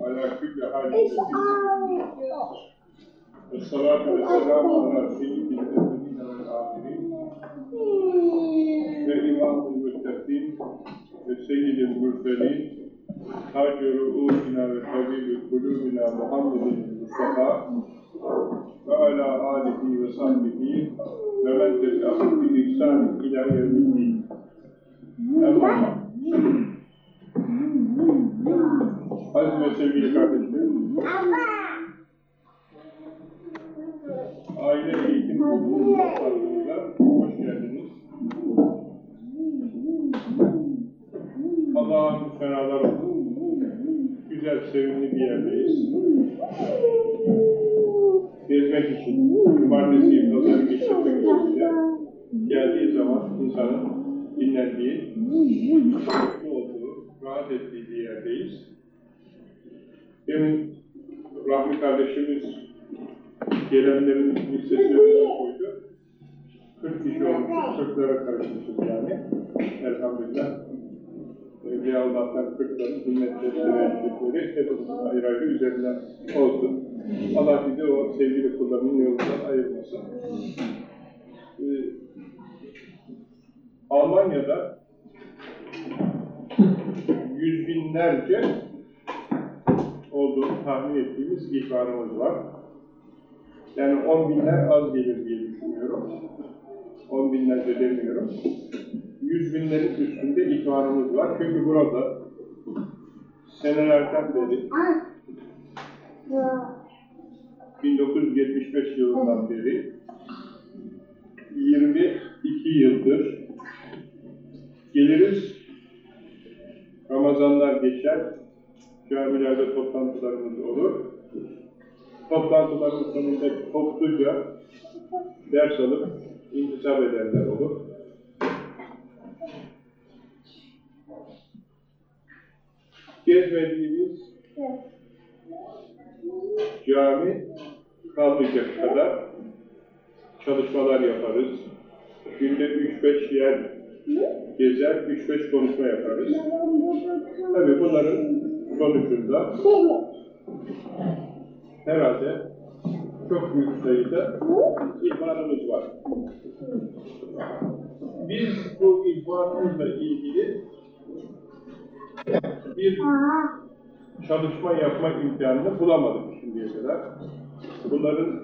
على كل حال الصلاة والسلام على سيد الأولين والآخرين وإمام المتقين وسيد المرسلين تاج رؤوسنا وحبيب قلوبنا محمد المصطفى وعلى آله وصحبه ومن تبعهم بإحسان إلى يوم الدين أما ve sevgili kardeşlerim, aile eğitim kurulumuza hoş geldiniz. Allah'ın senalar olsun. Güzel, sevimli bir yerdeyiz. Gezmek için, cumartesi pazarı geçirmek için geldiği zaman insanın dinlendiği, mutlu olduğu, rahat ettiği bir yerdeyiz. Demin Rahmi kardeşimiz gelenlerin listesine koydu. 40 kişi olmuşuz, 40'lara karışmışız yani. Elhamdülillah. Evliya Allah'tan 40'ların himmetleri, sevenlikleri hepimizin ayrı ayrı üzerinden olsun. Allah bizi o sevgili kullarının yolundan ayırmasın. Ee, Almanya'da yüz binlerce olduğunu tahmin ettiğimiz ihbarımız var. Yani on binler az gelir diye düşünüyorum. On binlerce demiyorum. Yüz binlerin üstünde ihbarımız var. Çünkü burada senelerden beri 1975 yılından beri 22 yıldır geliriz. Ramazanlar geçer, camilerde toplantılarımız olur. Toplantıların sonunda topluca ders alıp intisap edenler olur. Gezmediğimiz cami kalmayacak kadar çalışmalar yaparız. Günde 3-5 yer gezer, 3-5 konuşma yaparız. Tabii bunların sonucunda herhalde çok büyük sayıda ihbarımız var. Biz bu ihbarımızla ilgili bir çalışma yapma imkanını bulamadık şimdiye kadar. Bunların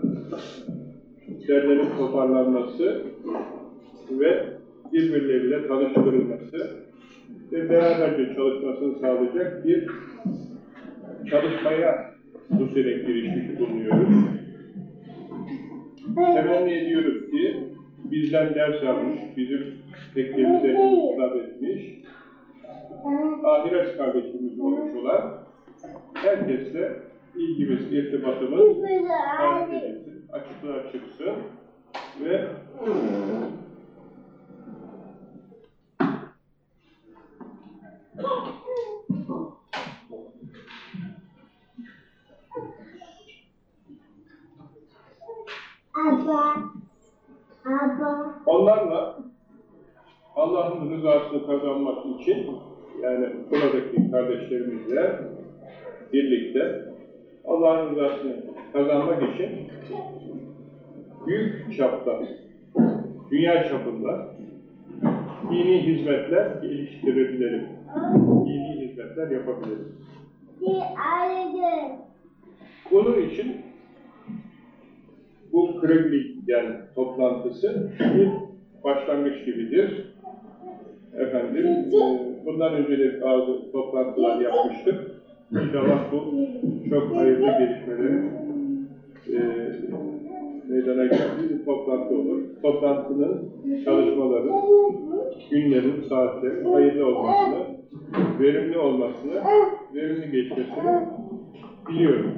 derlerin toparlanması ve birbirleriyle tanıştırılması ve beraberce çalışmasını sağlayacak bir çalışmaya bu sene girişmiş bulunuyoruz. Temenni ediyoruz ki? Bizden ders almış, bizim teklimize hitap etmiş, ahiret kardeşimiz olmuş olan herkesle ilgimiz, irtibatımız açıklığa çıksın ve Abba. Abba. onlarla Allah'ın rızasını kazanmak için yani buradaki kardeşlerimizle birlikte Allah'ın rızasını kazanmak için büyük çapta, dünya çapında dini hizmetler geliştirebilirim. Dini hizmetler ayrıdır. Bunun için bu Kremlin yani toplantısı bir başlangıç gibidir. Efendim, e, bundan önce de bazı toplantılar yapmıştık. İnşallah bu çok hayırlı gelişmelerin e, meydana geldiği bir toplantı olur. Toplantının çalışmaları, günlerin, saatlerin hayırlı olmasını, verimli olmasını, verimli geçmesini biliyorum.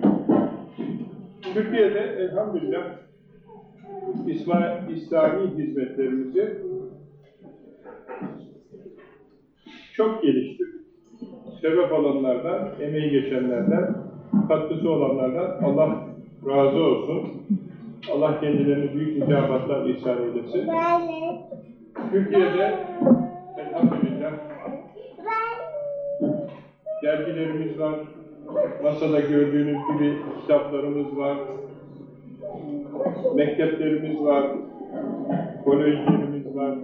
Türkiye'de elhamdülillah İsmail, İslami hizmetlerimizi çok geliştirdik. Sebep olanlardan, emeği geçenlerden, katkısı olanlardan Allah razı olsun. Allah kendilerine büyük mükafatlar ihsan eylesin. Türkiye'de elhamdülillah dergilerimiz var. Masada gördüğünüz gibi kitaplarımız var. Mekteplerimiz var. Kolejlerimiz var.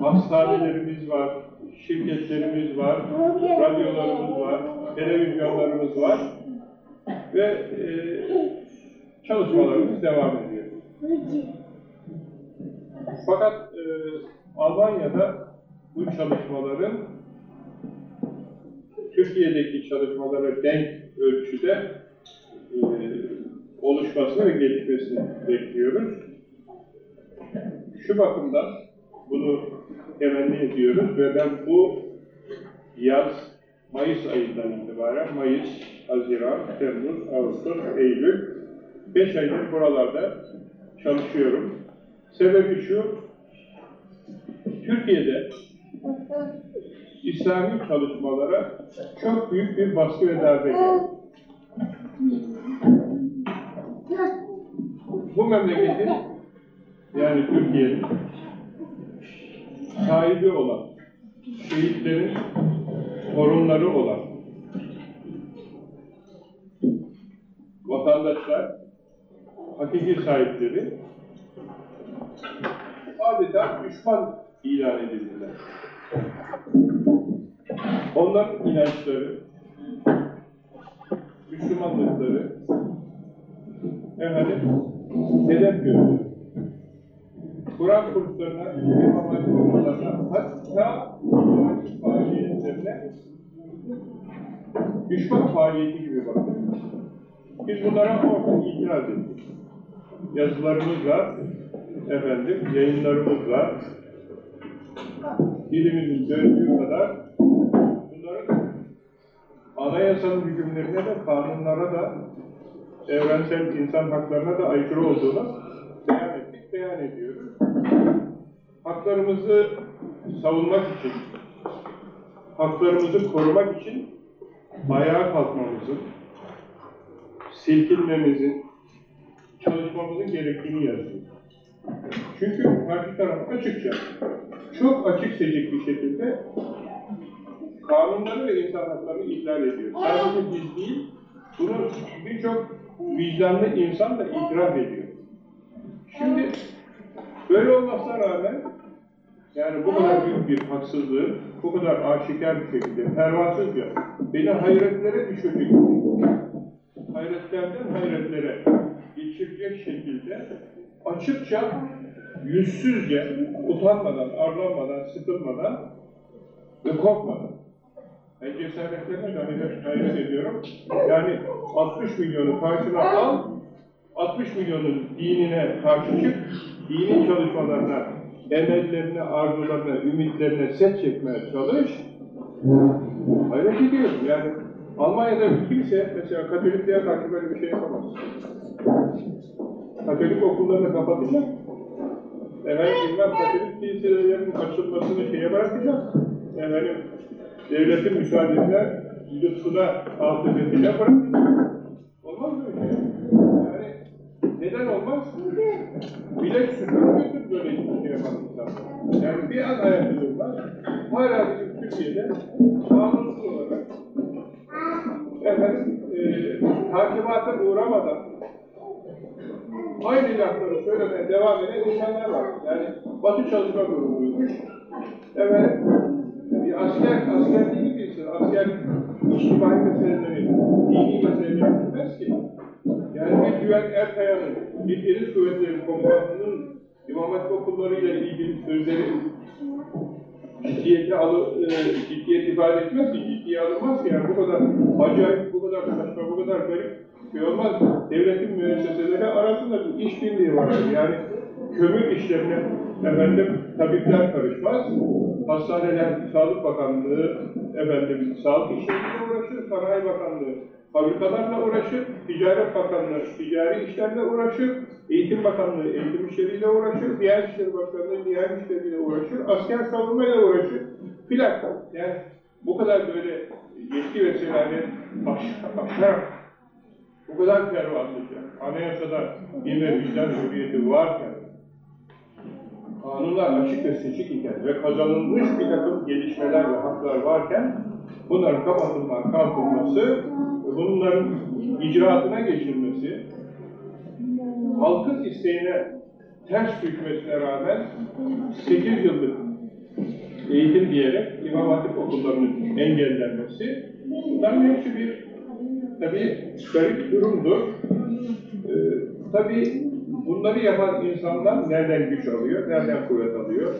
Hastanelerimiz var. Şirketlerimiz var. Radyolarımız var. Televizyonlarımız var. Ve e, çalışmalarımız devam ediyor. Fakat e, Almanya'da bu çalışmaların Türkiye'deki çalışmalara denk ölçüde e, oluşmasını ve gelişmesini bekliyoruz. Şu bakımdan bunu temenni ediyoruz ve ben bu yaz Mayıs ayından itibaren Mayıs, Haziran, Temmuz, Ağustos, Eylül 5 aydır buralarda çalışıyorum. Sebebi şu, Türkiye'de İslami çalışmalara çok büyük bir baskı ve darbe. Bu memleketin, yani Türkiye'nin sahibi olan, şehitlerin torunları olan vatandaşlar, hakiki sahipleri adeta düşman ilan edildiler. Onların inançları, Müslümanlıkları efendim hedef görüldü. Kur'an kurslarına, İmam Hatip kurslarına, hatta İmam faaliyetlerine düşman faaliyeti gibi bakıyor. Biz bunlara orada itiraz ettik. Yazılarımız var, efendim, yayınlarımız var. Dilimizin döndüğü kadar bunların anayasanın hükümlerine de, kanunlara da, evrensel insan haklarına da aykırı olduğunu beyan ettik, beyan ediyoruz. Haklarımızı savunmak için, haklarımızı korumak için ayağa kalkmamızın, silkinmemizin, çalışmamızın gerektiğini yazıyor. Çünkü karşı taraf açıkça, çok açık seçik bir şekilde kanunları ve insan haklarını ihlal ediyor. Sadece biz değil, bunu birçok vicdanlı insan da itiraf ediyor. Şimdi böyle olmasına rağmen yani bu kadar büyük bir haksızlığı, bu kadar aşikar bir şekilde, pervasızca beni hayretlere düşürecek, hayretlerden hayretlere geçirecek şekilde açıkça, yüzsüzce, utanmadan, arlanmadan, sıkılmadan ve korkmadan. Ben cesaretlerine de hayret, hayret ediyorum. Yani 60 milyonu karşına al, 60 milyonun dinine karşı çık, dini çalışmalarına, emellerine, arzularına, ümitlerine set çekmeye çalış. Hayret ediyorum yani. Almanya'da kimse mesela Katolikliğe karşı böyle bir şey yapamaz. Katolik okullarını kapatacak. Efendim bilmem Katolik kiliselerinin açılmasını şeye bırakacak. Efendim devletin müsaadesine, lütfuna, afiyetine bırakacak. Olmaz mı öyle? Yani neden olmaz? Bilek süpürmüştür böyle bir şey yapan. Yani bir an ayakta durmaz. Hala bizim Türkiye'de kanunsuz olarak efendim, e, takibata uğramadan aynı lafları söylemeye devam eden insanlar var. Yani Batı çalışma grubuymuş. Efendim, bir asker, asker değil birisi. Asker içtimai meseleleri, dini meseleleri bilmez ki. Yani bir Güven Erkaya'nın, bir Deniz Kuvvetleri Komutanı'nın İmam Hatip okullarıyla ilgili sözleri ciddiyeti alı, e, ciddiyet ifade etmez ki, ciddiye alınmaz ki yani bu kadar acayip, bu kadar saçma, bu kadar garip şey olmaz. Devletin müesseseleri arasında bir işbirliği vardır. Yani kömür işlerine efendim tabipler karışmaz. Hastaneler, Sağlık Bakanlığı, efendim, sağlık işleriyle uğraşır, Sanayi Bakanlığı, fabrikalarla uğraşır, Ticaret Bakanlığı, ticari işlerle uğraşır, Eğitim Bakanlığı, eğitim işleriyle uğraşır, diğer işleri bakanlığı, diğer işleriyle uğraşır, asker savunmayla uğraşır, filan. Yani bu kadar böyle yetki ve selamet aşarak, bu kadar pervasızca, anayasada bir ve vicdan hürriyeti varken, kanunlar açık ve seçik iken ve kazanılmış bir takım gelişmeler ve haklar varken bunların kapatılmak, kalkılması, bunların icraatına geçilmesi, halkın isteğine ters düşmesine rağmen 8 yıllık eğitim diyerek İmam Hatip okullarının engellenmesi, bunların hepsi bir tabii garip durumdur. Ee, tabii bunları yapan insanlar nereden güç alıyor, nereden kuvvet alıyor?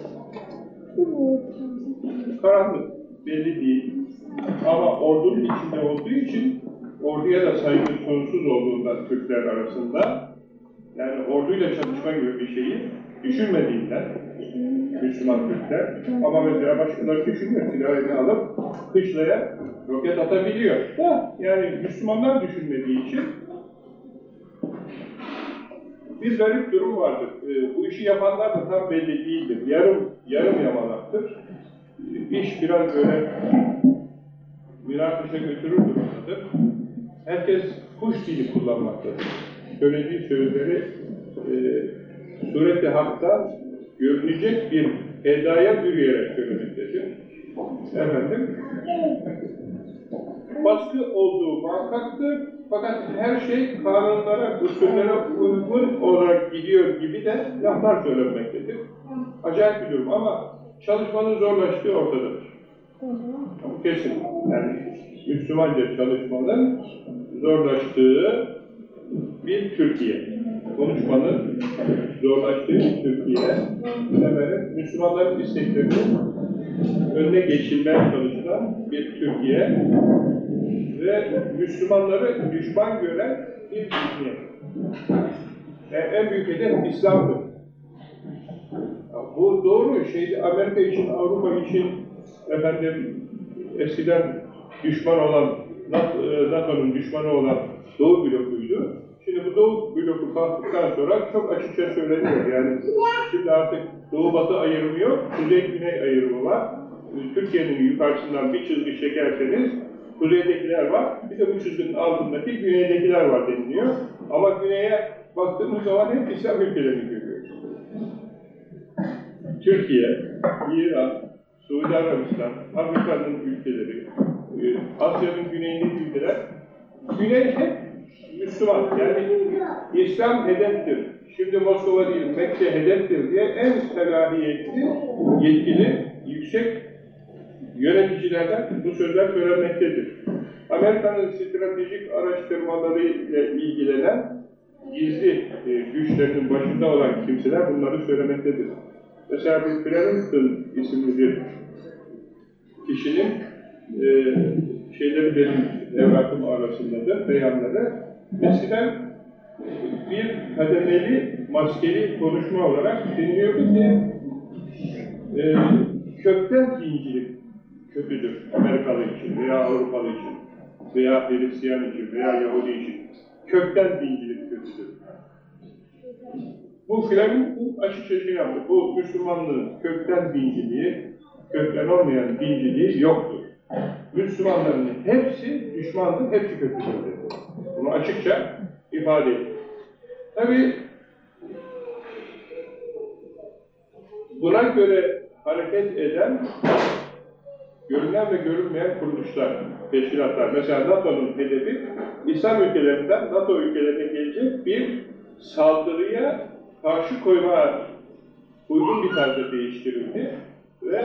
Karanlık, belli değil. Ama ordunun içinde olduğu için orduya da saygı sonsuz olduğundan Türkler arasında yani orduyla çalışma gibi bir şeyi düşünmediğinden Müslüman Türkler ama mesela başkaları düşünüyor, silah eline alıp kışlaya roket atabiliyor. Da yani Müslümanlar düşünmediği için bir garip durum vardır. Ee, bu işi yapanlar da tam belli değildir. Yarım, yarım yamalaktır. Ee, İş biraz böyle münakaşa götürür durumdadır. Herkes kuş dili kullanmaktadır. Söylediği sözleri e, sureti hakta görünecek bir edaya bürüyerek söylemektedir. Efendim, baskı olduğu muhakkaktır. Fakat her şey kanunlara, usullere uygun olarak gidiyor gibi de laflar söylenmektedir. Acayip bir durum ama çalışmanın zorlaştığı ortadadır. Bu kesin. Yani Müslümanca çalışmanın zorlaştığı bir Türkiye. Konuşmanın zorlaştığı bir Türkiye. Efendim, Müslümanların isteklerinin önüne geçilmeye çalışılan bir Türkiye ve Müslümanları düşman gören bir zihniyet. Yani en büyük hedef İslam'dır. Ya Bu doğru. Şeydi, Amerika için, Avrupa için efendim eskiden düşman olan NATO- NATO'nun düşmanı olan Doğu blokuydu. Bu Doğu bloku kalktıktan sonra çok açıkça söyleniyor. Yani şimdi artık Doğu Batı ayrımı yok, Kuzey Güney ayrımı var. Türkiye'nin yukarısından bir çizgi çekerseniz kuzeydekiler var, bir de bu çizginin altındaki güneydekiler var deniliyor. Ama güneye baktığımız zaman hep İslam ülkelerini görüyoruz. Türkiye, İran, Suudi Arabistan, Afrika'nın ülkeleri, e, Asya'nın güneyindeki ülkeler, güney hep Müslüman. Yani İslam hedeftir. Şimdi Moskova değil, Mekke hedeftir diye en selahiyetli, yetkili, yüksek yöneticilerden bu sözler söylenmektedir. Amerika'nın stratejik araştırmaları ile ilgilenen gizli e, güçlerinin başında olan kimseler bunları söylemektedir. Mesela bir Flemington isimli bir kişinin e, şeyleri benim evrakım arasındadır, beyanları. Eskiden bir kademeli, maskeli konuşma olarak deniliyordu ki e, kökten dincilik kötüdür Amerikalı için veya Avrupalı için veya Hristiyan için veya Yahudi için. Kökten dincilik kötüdür. Bu Fleming açıkça şey yaptı. Bu Müslümanlığın kökten dinciliği, kökten olmayan dinciliği yoktur. Müslümanların hepsi düşmandır, hepsi kötüdür. Bunu açıkça ifade etti. Tabi buna göre hareket eden görünen ve görünmeyen kuruluşlar, teşkilatlar. Mesela NATO'nun hedefi İslam ülkelerinden NATO ülkelerine gelecek bir saldırıya karşı koyma uygun bir tarzda değiştirildi ve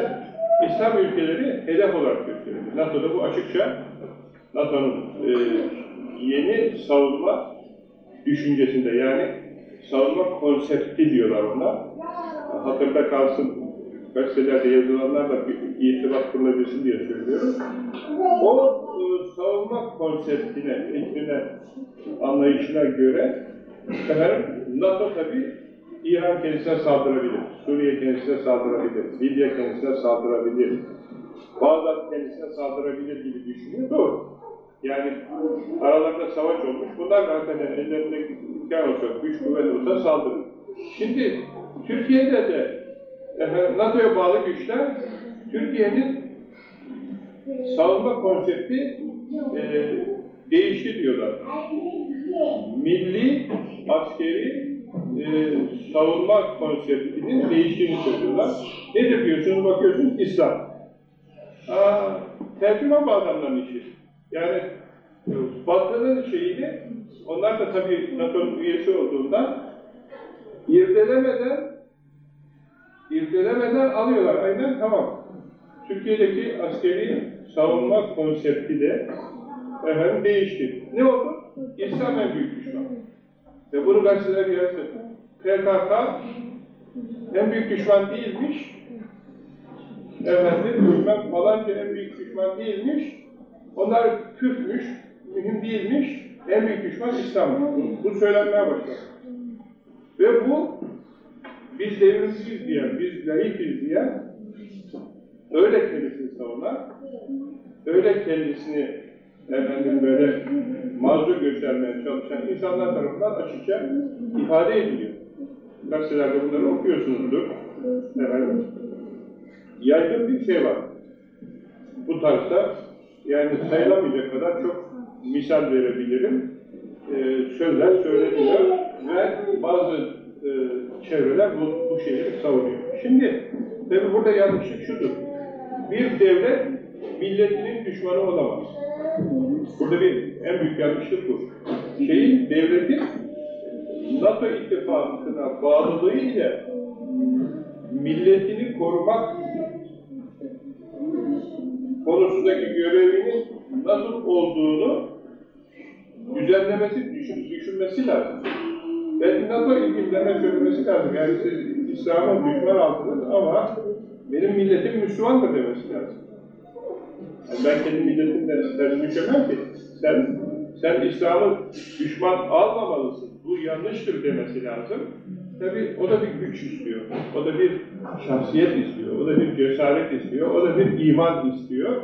İslam ülkeleri hedef olarak gösterildi. NATO'da bu açıkça NATO'nun e, yeni savunma düşüncesinde yani savunma konsepti diyorlar ona. Hatırda kalsın gazetelerde yazılanlar da bir irtibat kurulabilsin diye söylüyorum. O e, savunma konseptine, fikrine, anlayışına göre efendim, NATO tabi İran kendisine saldırabilir, Suriye kendisine saldırabilir, Libya kendisine saldırabilir, Bağdat kendisine saldırabilir gibi düşünüyor. Doğru. Yani aralarında savaş olmuş. Bunlar da hakikaten ellerinde imkan olsa, güç kuvvet olsa saldırır. Şimdi Türkiye'de de NATO'ya bağlı güçler Türkiye'nin savunma konsepti e, değişti diyorlar. Milli, askeri e, savunma konseptinin değiştiğini söylüyorlar. Nedir diyorsunuz, bakıyorsunuz İslam. Aa, tercüman bu adamların işi. Yani e, Batı'nın şeyini, onlar da tabii NATO'nun üyesi olduğundan irdelemeden irdelemeden alıyorlar. Aynen tamam. Türkiye'deki askeri savunma konsepti de efendim değişti. Ne oldu? İslam en büyük düşman. Ve bunu gazeteler yazdı. PKK en büyük düşman değilmiş. Efendim, düşman falanca en büyük düşman değilmiş. Onlar küfmüş, mühim değilmiş. En büyük düşman İslam'mış. Bu, söylenmeye başladı. Ve bu biz devrimciyiz diyen, biz layıkız diyen öyle kendisini savunan, öyle kendisini efendim böyle mazur göstermeye çalışan insanlar tarafından açıkça ifade ediliyor. Gazetelerde bunları okuyorsunuzdur. Efendim, yaygın bir şey var. Bu tarzda yani sayılamayacak kadar çok misal verebilirim. Ee, sözler söyleniyor ve bazı e, çevreler bu, bu şeyleri savunuyor. Şimdi tabi burada yanlışlık şudur. Bir devlet milletinin düşmanı olamaz. Burada bir en büyük yanlışlık bu. Şeyin, devletin NATO ittifakına bağlılığı ile milletini korumak konusundaki görevinin nasıl olduğunu düzenlemesi, düşün, düşünmesi lazım. Belki NATO ilgilerine söylemesi lazım. Yani siz İslam'a düşman aldınız ama benim milletim Müslümandır demesi lazım. Yani ben kendi milletimle ters düşemem ki. Sen, sen İslam'ı düşman almamalısın. Bu yanlıştır demesi lazım. Tabi o da bir güç istiyor. O da bir şahsiyet istiyor. O da bir cesaret istiyor. O da bir iman istiyor.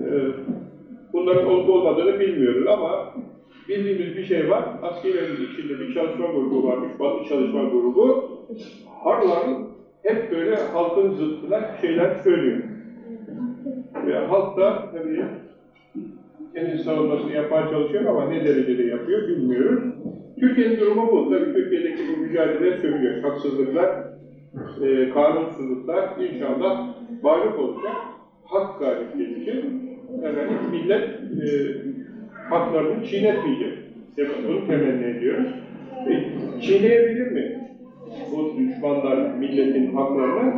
Ee, bunların olup olmadığını bilmiyoruz ama bildiğimiz bir şey var. Askerilerin içinde bir çalışma grubu varmış. Batı çalışma grubu. Harlan hep böyle halkın zıttına şeyler söylüyor. Ve halk da tabii kendi savunmasını yapmaya çalışıyor ama ne derecede yapıyor bilmiyoruz. Türkiye'nin durumu bu. Tabii Türkiye'deki bu mücadele sürüyor. Haksızlıklar, e, kanunsuzluklar inşallah mağlup olacak. Hak galip gelecek. Efendim, millet e, haklarını çiğnetmeyecek. Bunu temenni ediyoruz. E, çiğneyebilir mi? Bu düşmanlar milletin haklarını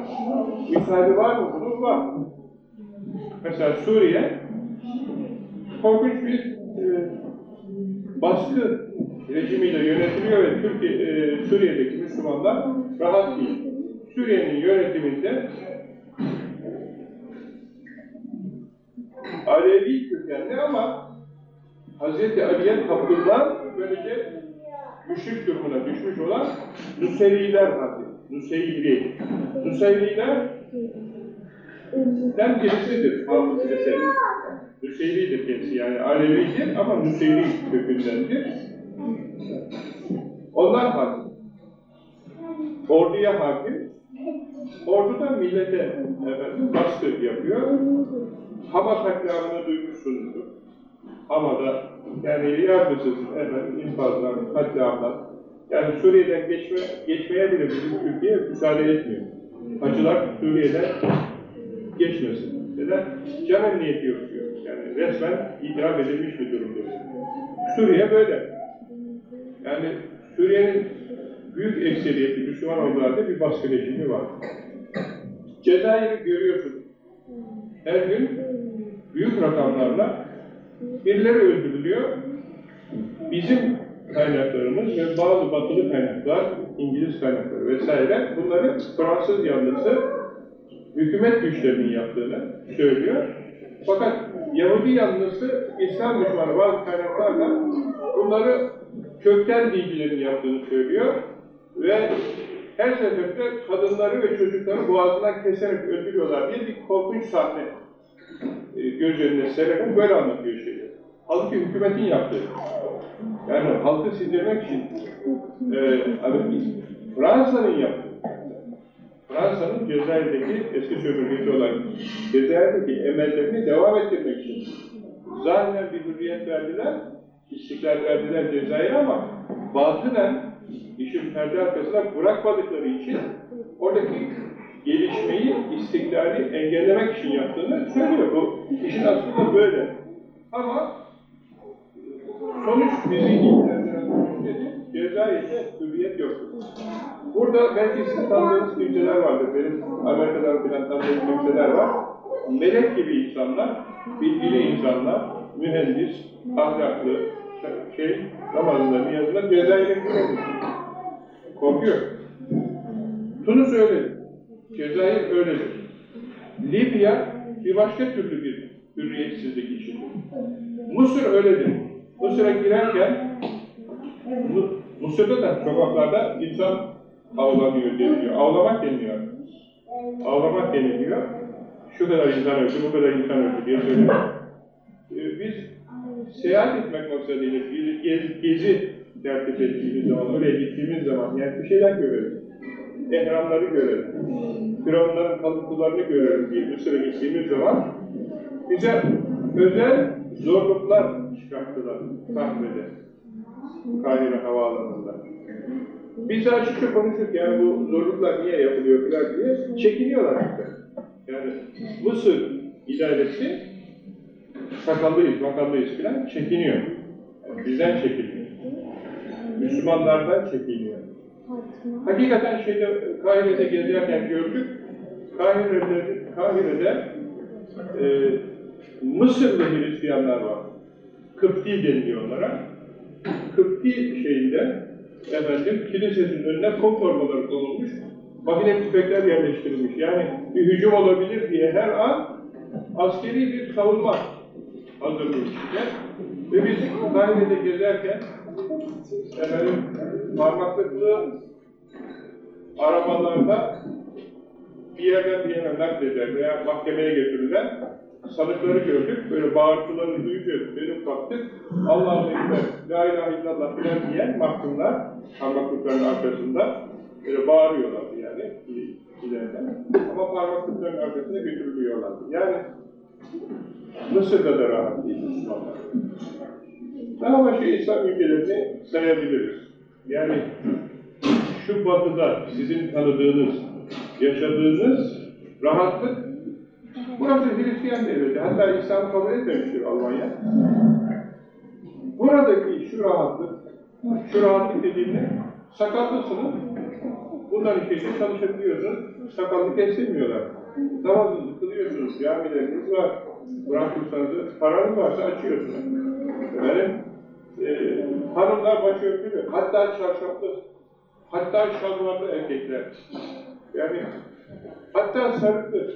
misali var mı? Bunun var. Mesela Suriye korkunç bir e, baskı rejimiyle yönetiliyor ve Türkiye, e, Suriye'deki Müslümanlar rahat değil. Suriye'nin yönetiminde Alevi kökenli ama Hz. Ali'ye tapılan böylece müşrik durumuna düşmüş olan Nusayriler var. Nusayri. Nusayriler den birisidir Hafız kendisi yani Alevidir ama Nusayri kökündendir. Onlar hakim. Orduya hakim. Ordu da millete efendim, baskı yapıyor. Hama katliamını duymuşsunuzdur. Hama'da yani yargısız efendim, infazlar, katliamlar. Yani Suriye'den geçme, geçmeye bile bizim Türkiye müsaade etmiyor. Hacılar Suriye'den geçmesin. Neden? Can emniyeti yok diyor. Yani resmen itiraf edilmiş bir durumdur. Suriye böyle. Yani Suriye'nin büyük ekseriyeti Müslüman olduğu bir baskı rejimi var. Cezayir'i görüyorsun. Her gün büyük rakamlarla birileri öldürülüyor. Bizim kaynaklarımız ve bazı batılı kaynaklar, İngiliz kaynakları vesaire bunları Fransız yanlısı hükümet güçlerinin yaptığını söylüyor. Fakat Yahudi yanlısı İslam düşmanı bazı kaynaklarla bunları kökten dincilerin yaptığını söylüyor ve her seferinde kadınları ve çocukları boğazından keserek öldürüyorlar diye bir korkunç sahne e, göz önüne sererek böyle anlatıyor şeyi. Halbuki hükümetin yaptığı. Yani halkı sindirmek için e, Fransa'nın yaptığı. Fransa'nın Cezayir'deki eski sömürgesi olan Cezayir'deki emellerini devam ettirmek için zahiren bir hürriyet verdiler, istiklal verdiler Cezayir'e ama batınen işin perde arkasına bırakmadıkları için oradaki gelişmeyi, istiklali engellemek için yaptığını söylüyor. Bu işin aslında böyle. Ama sonuç bizi ilgilendiren sonuç nedir? Cezayir'de hürriyet. Burada belki sizin tanıdığınız kimseler vardır. Benim Amerika'dan filan tanıdığım kimseler var. Melek gibi insanlar, bilgili insanlar, mühendis, ahlaklı, şey, namazında, niyazında Cezayir'e gidiyor. Korkuyor. Tunus öyledir. Cezayir öyledir. Libya bir başka türlü bir hürriyetsizlik içindir. Mısır öyledir. Mısır'a girerken Mısır'da da sokaklarda insan avlanıyor deniliyor. Avlamak deniliyor. Avlamak deniliyor. Şu kadar insan öldü, bu kadar insan öldü diye söylüyor. Ee, Biz seyahat etmek maksadıyla bir gez, gezi tertip ettiğimiz zaman, oraya gittiğimiz zaman yani bir şeyler görelim. Ehramları görelim. Firavunların kalıntılarını görelim diye Mısır'a gittiğimiz zaman bize özel zorluklar çıkarttılar Kahve'de. Kahire Havaalanı'nda. Biz açıkça konuştuk yani bu zorluklar niye yapılıyor falan diye çekiniyorlar işte. Yani Mısır idaresi sakallıyız, makallıyız falan çekiniyor. Bizden çekiniyor. Müslümanlardan çekiniyor. Hakikaten şeyde Kahire'de gezerken gördük. Kahire'de, Kahire'de e, Mısırlı Hristiyanlar var. Kıpti deniliyor onlara. Kıpti şeyinde efendim kilisesinin önüne kum torbaları konulmuş. Makine tüfekler yerleştirilmiş. Yani bir hücum olabilir diye her an askeri bir savunma hazırlığı içinde. Ve biz Kahire'de gezerken efendim parmaklıklı arabalarda bir yerden bir yere nakleder veya mahkemeye getirilen sanıkları gördük. Böyle bağırtılarını duyunca dönüp baktık. Allah'ın ekber, la ilahe illallah filan diyen mahkumlar parmaklıkların arkasında böyle bağırıyorlardı yani ileriden. Ama parmaklıkların arkasına götürülüyorlardı. Yani Mısır'da da rahat değil Müslümanlar. Daha başka İslam ülkelerini sayabiliriz. Yani şu batıda sizin tanıdığınız, yaşadığınız rahatlık burası Hristiyan devleti. Hatta İslam kabul etmemiştir Almanya. Buradaki şu rahatlık, şu rahatlık dediğimde sakallısınız. Bunların içinde çalışabiliyorsunuz. Sakallı kestirmiyorlar. Namazınızı kılıyorsunuz, camileriniz var. Bırakırsanız, paranız varsa açıyorsunuz. Efendim, e, hanımlar başörtülü, hatta çarşaflı, hatta şalvarlı erkekler. Yani hatta sarıklı.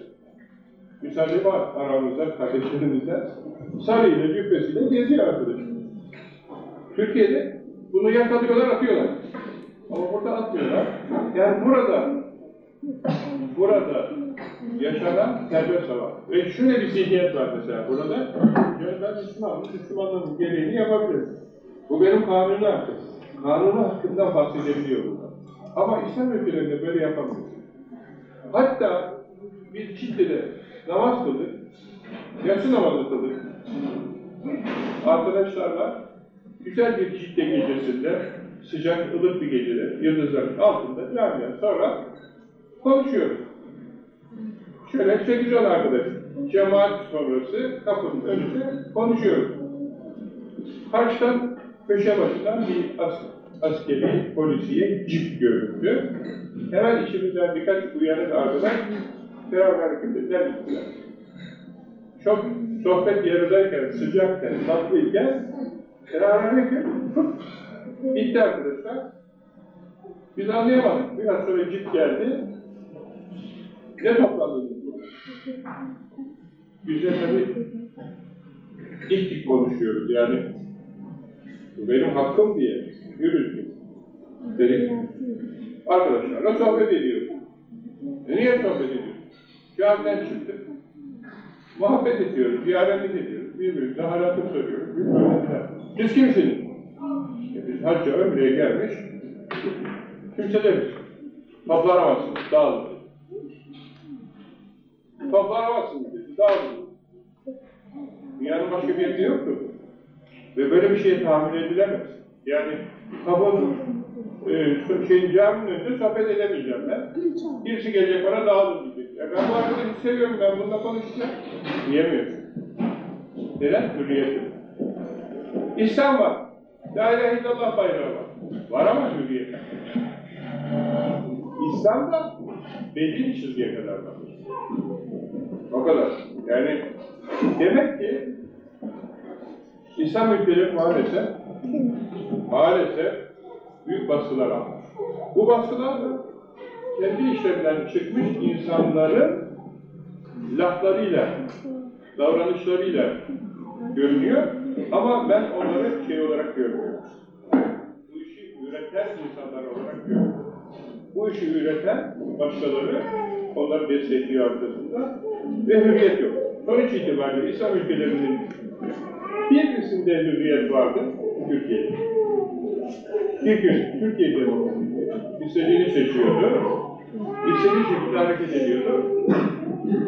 Müsaade var aramızda, kardeşlerimizden. Sarıyla, cübbesiyle geziyor arkadaş. Türkiye'de bunu yakalıyorlar, atıyorlar. Ama burada atmıyorlar. Yani burada, burada yaşanan serbest hava. Ve şöyle bir zihniyet var mesela burada. Yani ben Müslümanım, Müslümanlığın gereğini yapabilirim. Bu benim kanuni hakkım. Kanuni hakkından bahsedebiliyor burada. Ama İslam ülkelerinde böyle yapamıyoruz. Hatta biz Çitli'de namaz kıldık, yatsı namazı kıldık. Arkadaşlarla güzel bir Cidde gecesinde, sıcak, ılık bir gecede, yıldızların altında camiden sonra konuşuyoruz. Şöyle 8-10 arkadaş, cemaat sonrası kapının önünde konuşuyoruz. Karşıdan köşe başından bir as askeri, polisiye cip göründü. Hemen içimizden birkaç uyanık arkadaş beraber hareket ettiler gittiler. Çok sohbet yarıdayken, sıcakken, tatlıyken beraber Bitti arkadaşlar. Biz anlayamadık. Biraz sonra cip geldi. Ne toplandınız burada? Biz de tabii dik dik konuşuyoruz yani. Bu benim hakkım diye. Yürüdük. Dedik. Arkadaşlarla sohbet ediyoruz. E niye sohbet ediyoruz? Camiden çıktık. Muhabbet ediyoruz, ziyaretlik ediyoruz. Birbirimize hayatı soruyoruz. Ne. Siz kimsiniz? E biz hacca ömreye gelmiş kimseleriz. Toplanamazsınız, dağılın. Toplanamazsınız dedi, dağılın. Dünyanın başka bir yerinde yoktu. Ve böyle bir şeye tahammül edilemez. Yani kabul e, şey, caminin önünde sohbet edemeyeceğim ben. Birisi gelecek bana dağılın diyecek. Ya ben bu arkadaşı seviyorum, ben bununla konuşacağım. Diyemiyorsun. Neden? Hürriyet yok. İslam var. La ilahe illallah bayrağı var. Var ama hürriyet. İslam da belli bir çizgiye kadar var. Kadar. Yani demek ki İslam ülkeleri maalesef maalesef büyük baskılar almış. Bu baskılar da kendi işlerinden çıkmış insanların laflarıyla, davranışlarıyla görünüyor ama ben onları şey olarak görmüyorum. Bu işi üreten insanlar olarak görüyorum. Bu işi üreten başkaları onları destekliyor arkasında ve hürriyet yok. Sonuç itibariyle İslam ülkelerinin birisinde hürriyet vardı, Türkiye. Bir gün Türkiye demokrasisi istediğini seçiyordu, istediği şekilde hareket ediyordu.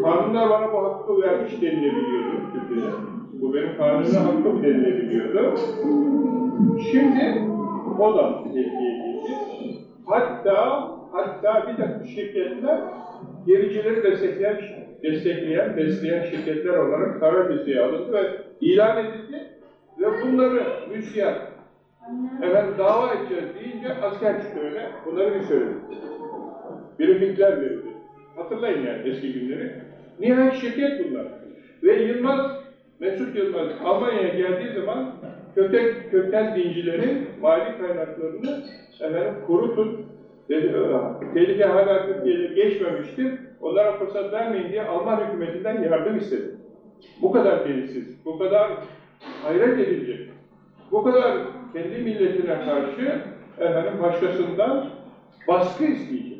Kanunlar bana bu hakkı vermiş denilebiliyordu Türkiye'de. Bu benim kanunuma hakkım denilebiliyordu. Şimdi o da tehlikeye girdi. Hatta hatta bir takım şirketler gericileri destekleyen, destekleyen, besleyen şirketler olarak kara listeye alındı ve ilan edildi ve bunları müsiyat efendim dava edeceğiz deyince asker çıktı öyle. Bunları bir söyledi. Briefingler verildi. Hatırlayın yani eski günleri. Nihayet şirket bunlar. Ve Yılmaz, Mesut Yılmaz Almanya'ya geldiği zaman köken, köken dincilerin mali kaynaklarını efendim, kurutun. Dedi, tehlike hala geçmemiştir. Onlara fırsat vermeyin diye Alman hükümetinden yardım istedi. Bu kadar delisiz, bu kadar hayret edilecek, bu kadar kendi milletine karşı efendim başkasından baskı isteyecek.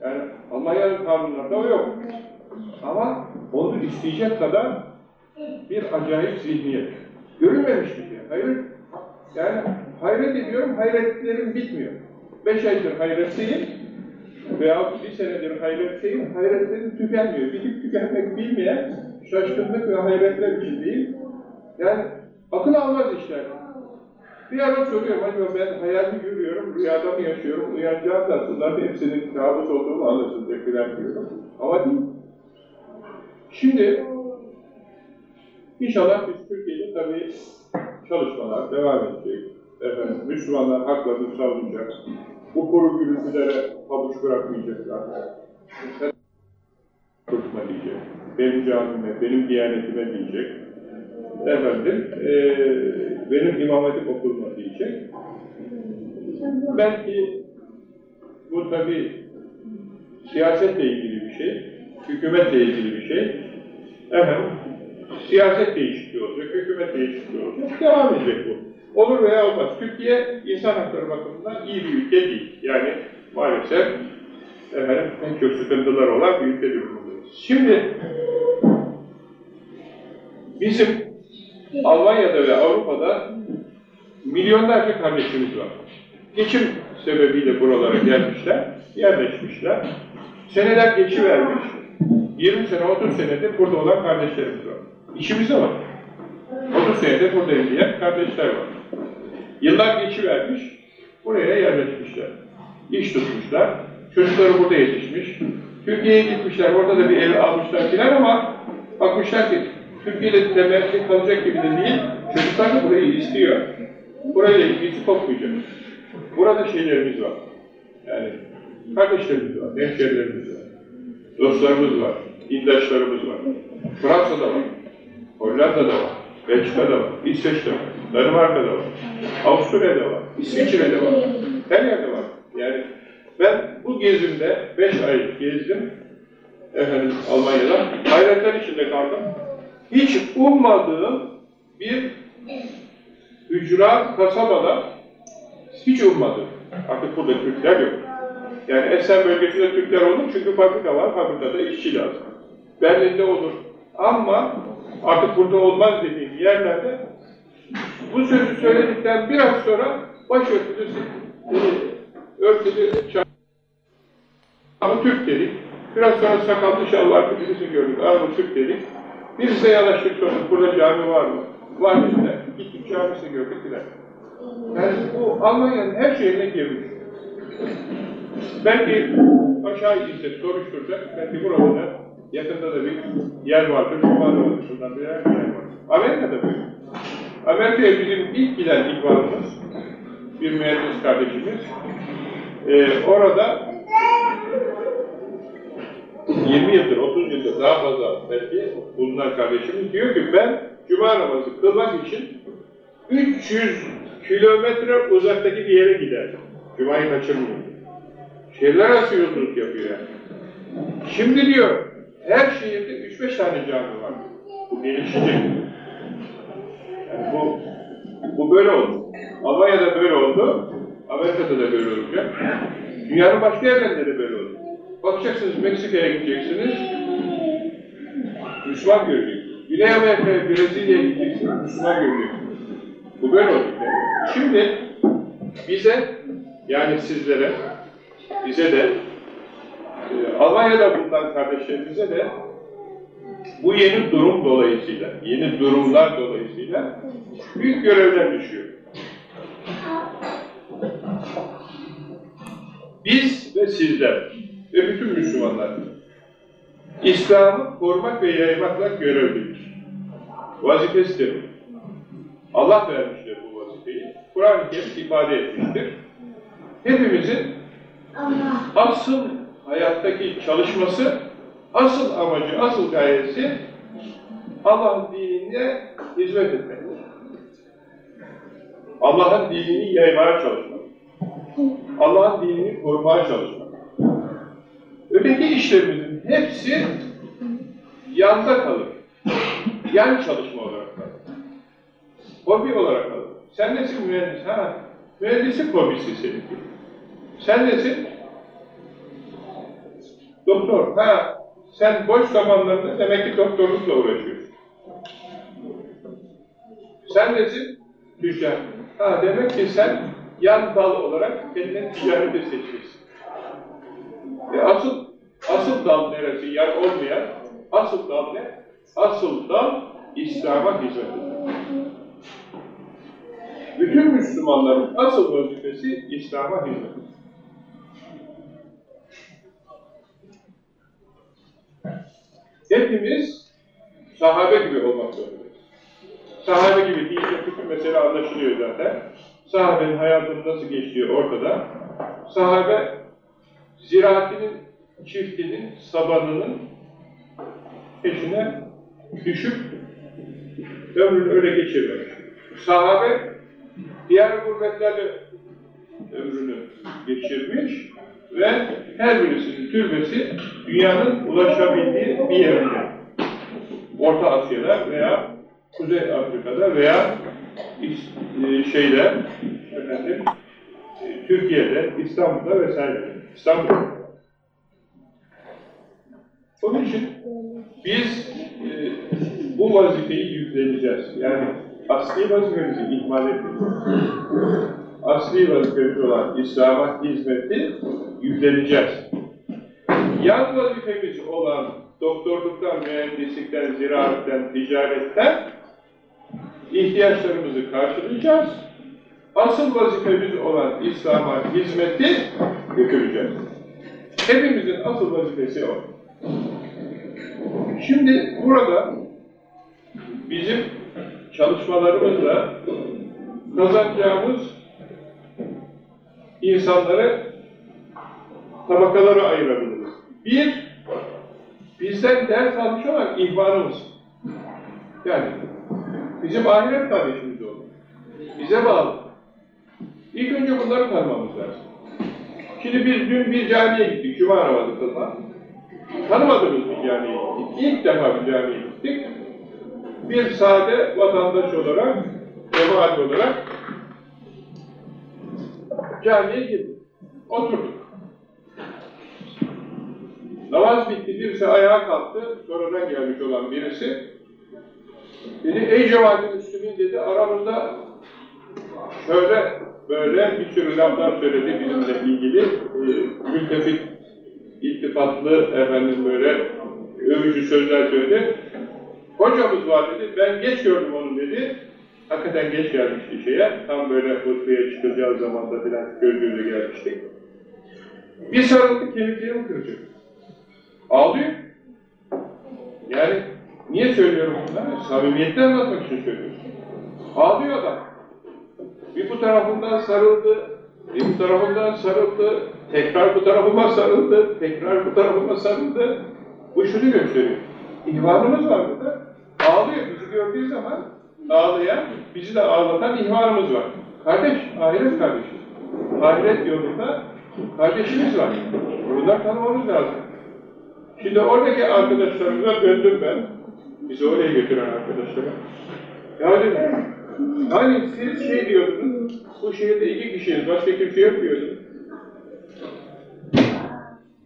Yani Almanya'nın kanunlarında o yok. Ama onu isteyecek kadar bir acayip zihniyet. Görülmemiş bir şey. Hayret, yani hayret ediyorum, hayretlerim bitmiyor. Beş aydır hayretteyim veya bir senedir hayretteyim, hayretlerim tükenmiyor. Bitip tükenmek bilmeyen şaşkınlık ve hayretler içindeyim. Yani akıl almaz işler. Bir ara soruyorum, acaba ben hayal mi görüyorum, rüyada mı yaşıyorum, uyanacağım da bunların hepsinin kabus olduğunu anlaşılacak filan diyorum. Ama değil. Şimdi, inşallah biz Türkiye'de tabii çalışmalar devam edecek. Efendim, Müslümanlar haklarını savunacak. Bu kuru gürültülere pabuç bırakmayacaklar. Konuşma diyecek. Benim camime, benim diyanetime diyecek. Efendim, eee benim İmam Hatip okuluma diyecek. Belki bu tabi siyasetle ilgili bir şey, hükümetle ilgili bir şey. Efendim, siyaset değişikliği olacak, hükümet değişikliği olacak, devam edecek bu. Olur veya olmaz. Türkiye insan hakları bakımından iyi bir ülke değil. Yani maalesef efendim, en çok sıkıntılar olan bir ülke durumundayız. Şimdi bizim Almanya'da ve Avrupa'da milyonlarca kardeşimiz var. Geçim sebebiyle buralara gelmişler, yerleşmişler. Seneler geçivermiş, 20 sene, 30 senedir burada olan kardeşlerimiz var. İşimiz de var. 30 senedir buradayım diyen kardeşler var. Yıllar geçivermiş, buraya yerleşmişler. İş tutmuşlar, çocukları burada yetişmiş. Türkiye'ye gitmişler, orada da bir ev almışlar filan ama bakmışlar ki Türkiye'de temelli kalacak gibi de değil, çocuklar da burayı istiyor. Burayla ilgisi kopmayacak. Burada şeylerimiz var. Yani kardeşlerimiz var, hemşerilerimiz var, dostlarımız var, dindaşlarımız var. Fransa'da var, Hollanda'da var, Belçika'da var, İsveç'te var, Danimarka'da var, Avusturya'da var, İsviçre'de var, her yerde var. Yani ben bu gezimde, beş ay gezdim, efendim Almanya'da, hayretler içinde kaldım. Hiç ummadığım bir ücra kasabada hiç ummadım. Artık burada Türkler yok. Yani Esen bölgesinde Türkler olur çünkü fabrika var, fabrikada işçi lazım. Berlin'de olur. Ama artık burada olmaz dediğim yerlerde bu sözü söyledikten biraz sonra başörtülü örtülü ama Türk dedik. Biraz sonra sakallı şalvarlı birisi gördük. Aa bu Türk dedik. Birisi de yanaştık sorduk. Burada cami var mı? Var dediler. Gittik camisini gördük filan. Yani bu Almanya'nın her şeyine girmiş. Belki aşağı inse soruşturacak, belki burada da yakında da bir yer vardır, Cumhurbaşkanı dışından bir yer var. Amerika'da böyle. Amerika'ya bizim ilk giden ihvanımız, bir mühendis kardeşimiz, ee, orada 20 yıldır, 30 yıldır daha fazla belki bulunan kardeşimiz diyor ki ben cuma namazı kılmak için 300 kilometre uzaktaki bir yere giderdim. Cuma'yı kaçırmıyorum. Şehirler arası yolculuk yapıyor yani. Şimdi diyor, her şehirde 3-5 tane cami var. Bu gelişecek. Yani bu, bu böyle oldu. Almanya'da böyle oldu, Amerika'da da böyle olacak. Dünyanın başka yerlerinde de böyle olacak. Bakacaksınız Meksika'ya gideceksiniz, Müslüman göreceksiniz. Güney Amerika'ya, Brezilya'ya gideceksiniz, Müslüman göreceksiniz. Bu böyle olacak. Şimdi bize, yani sizlere, bize de, Almanya'da bulunan kardeşlerimize de bu yeni durum dolayısıyla, yeni durumlar dolayısıyla büyük görevler düşüyor. Biz ve sizler ve bütün Müslümanlar İslam'ı korumak ve yaymakla görevlidir. Vazifesidir. Allah vermiştir bu vazifeyi. Kur'an-ı Kerim ifade etmiştir. Hepimizin Allah. asıl hayattaki çalışması, asıl amacı, asıl gayesi Allah'ın dinine hizmet etmek. Allah'ın dinini yaymaya çalışmak. Allah'ın dinini korumaya çalışmak. Öteki işlerimizin hepsi yanda kalır. Yan çalışma olarak kalır. Hobi olarak kalır. Sen nesin mühendis? Ha, mühendislik hobisi senin. Sen nesin? Doktor. Ha, sen boş zamanlarında demek ki doktorlukla uğraşıyorsun. Sen nesin? Tüccar. Ha, demek ki sen yan dal olarak kendine ticareti seçmişsin. E asıl, asıl dal neresi? Yan olmayan asıl dal ne? Asıl dal İslam'a hizmet. Bütün Müslümanların asıl vazifesi İslam'a hizmet. Hepimiz sahabe gibi olmak zorundayız. Sahabe gibi deyince bütün mesele anlaşılıyor zaten. Sahabenin hayatının nasıl geçtiği ortada. Sahabe ziraatinin, çiftinin, sabanının peşine düşüp ömrünü öyle geçirmemiş. Sahabe diğer gurbetlerle ömrünü geçirmiş ve her birisinin türbesi dünyanın ulaşabildiği bir yerinde. Orta Asya'da veya Kuzey Afrika'da veya e, şeyde efendim, e, Türkiye'de, İstanbul'da vesaire. İstanbul'da. Onun için biz e, bu vazifeyi yükleneceğiz. Yani asli vazifemizi ihmal etmeyeceğiz. Asli vazifemiz olan İslam'a hizmeti yükleneceğiz. Yan vazifemiz olan doktorluktan, mühendislikten, ziraatten, ticaretten ihtiyaçlarımızı karşılayacağız. Asıl vazifemiz olan İslam'a hizmeti götüreceğiz. Hepimizin asıl vazifesi o. Şimdi burada bizim çalışmalarımızla kazanacağımız insanları tabakalara ayırabiliriz. Bir, bizden ders almış olan ihvanımız. Yani bizim ahiret kardeşimiz olur. Bize bağlı. İlk önce bunları tanımamız lazım. Şimdi biz dün bir camiye gittik, Cuma namazı kılma. Tanımadığımız bir camiye gittik. İlk defa bir camiye gittik. Bir sade vatandaş olarak, cemaat olarak camiye girdik. Oturduk. Namaz bitti, birisi ayağa kalktı, sonradan gelmiş olan birisi. Dedi, ey cemaat-i Müslümin dedi, aramızda şöyle böyle bir sürü laflar söyledi bizimle ilgili. E, mültefik, iltifatlı, efendim böyle övücü sözler söyledi. Hocamız var dedi, ben geç gördüm onu dedi. Hakikaten geç gelmişti şeye. Tam böyle hutbeye çıkacağı zamanda filan göz gelmiştik. Bir sarıldı kemiklerimi kıracak. Ağlıyor. Yani niye söylüyorum bunları? Samimiyetle anlatmak için söylüyorum. Ağlıyor adam. Bir bu tarafından sarıldı, bir bu tarafından sarıldı, tekrar bu tarafıma sarıldı, tekrar bu tarafıma sarıldı. Bu şunu gösteriyor. İhvanımız var burada. Ağlıyor bizi gördüğü zaman ağlayan, bizi de ağlatan ihvanımız var. Kardeş, ahiret kardeşi. Ahiret yolunda kardeşimiz var. Bundan tanımamız lazım. Şimdi oradaki arkadaşlarımıza döndüm ben. Bizi oraya götüren arkadaşlara. Ya dedim, hani siz şey diyordunuz, bu şehirde iki kişiyiz, başka kimse yok.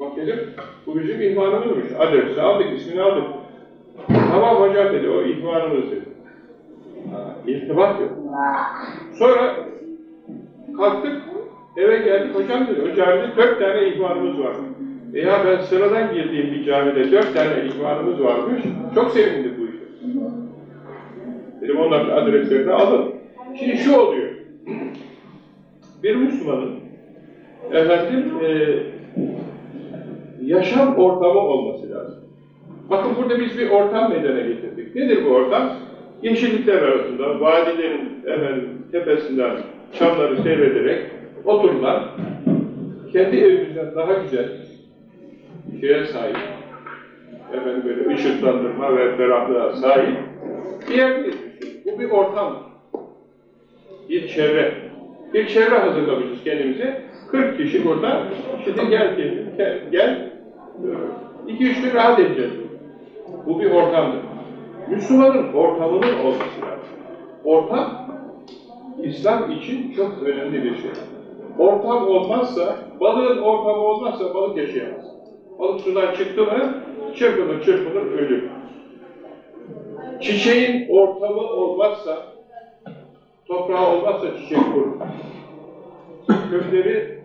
Bak dedim, bu bizim ihvanımızmış. Adresi aldık, ismini aldık. Tamam hocam dedi, o ihvanımız dedi. İrtibat yok. Sonra kalktık, eve geldik, hocam dedi, o camide dört tane ihvanımız var. E ya ben sıradan girdiğim bir camide dört tane ihvanımız varmış, çok sevindim bu işe. Dedim onların adreslerini alın. Şimdi şu oluyor, bir Müslümanın efendim e, yaşam ortamı olması lazım. Bakın burada biz bir ortam meydana getirdik. Nedir bu ortam? Yeşillikler arasında, vadilerin efendim, tepesinden çamları seyrederek oturulan, kendi evimizden daha güzel şeye sahip, efendim böyle ışıklandırma ve ferahlığa sahip yerdeyiz. Bu bir ortam, bir çevre. Bir çevre hazırlamışız kendimize. 40 kişi burada. Şimdi gel gel, gel. İki üç gün rahat edeceğiz. Bu bir ortamdır. Müslümanın ortamının olması lazım. Ortam, İslam için çok önemli bir şey. Ortam olmazsa, balığın ortamı olmazsa balık yaşayamaz. Balık sudan çıktı mı, çırpınır çırpınır ölür. Çiçeğin ortamı olmazsa, toprağı olmazsa çiçek kurur. Kökleri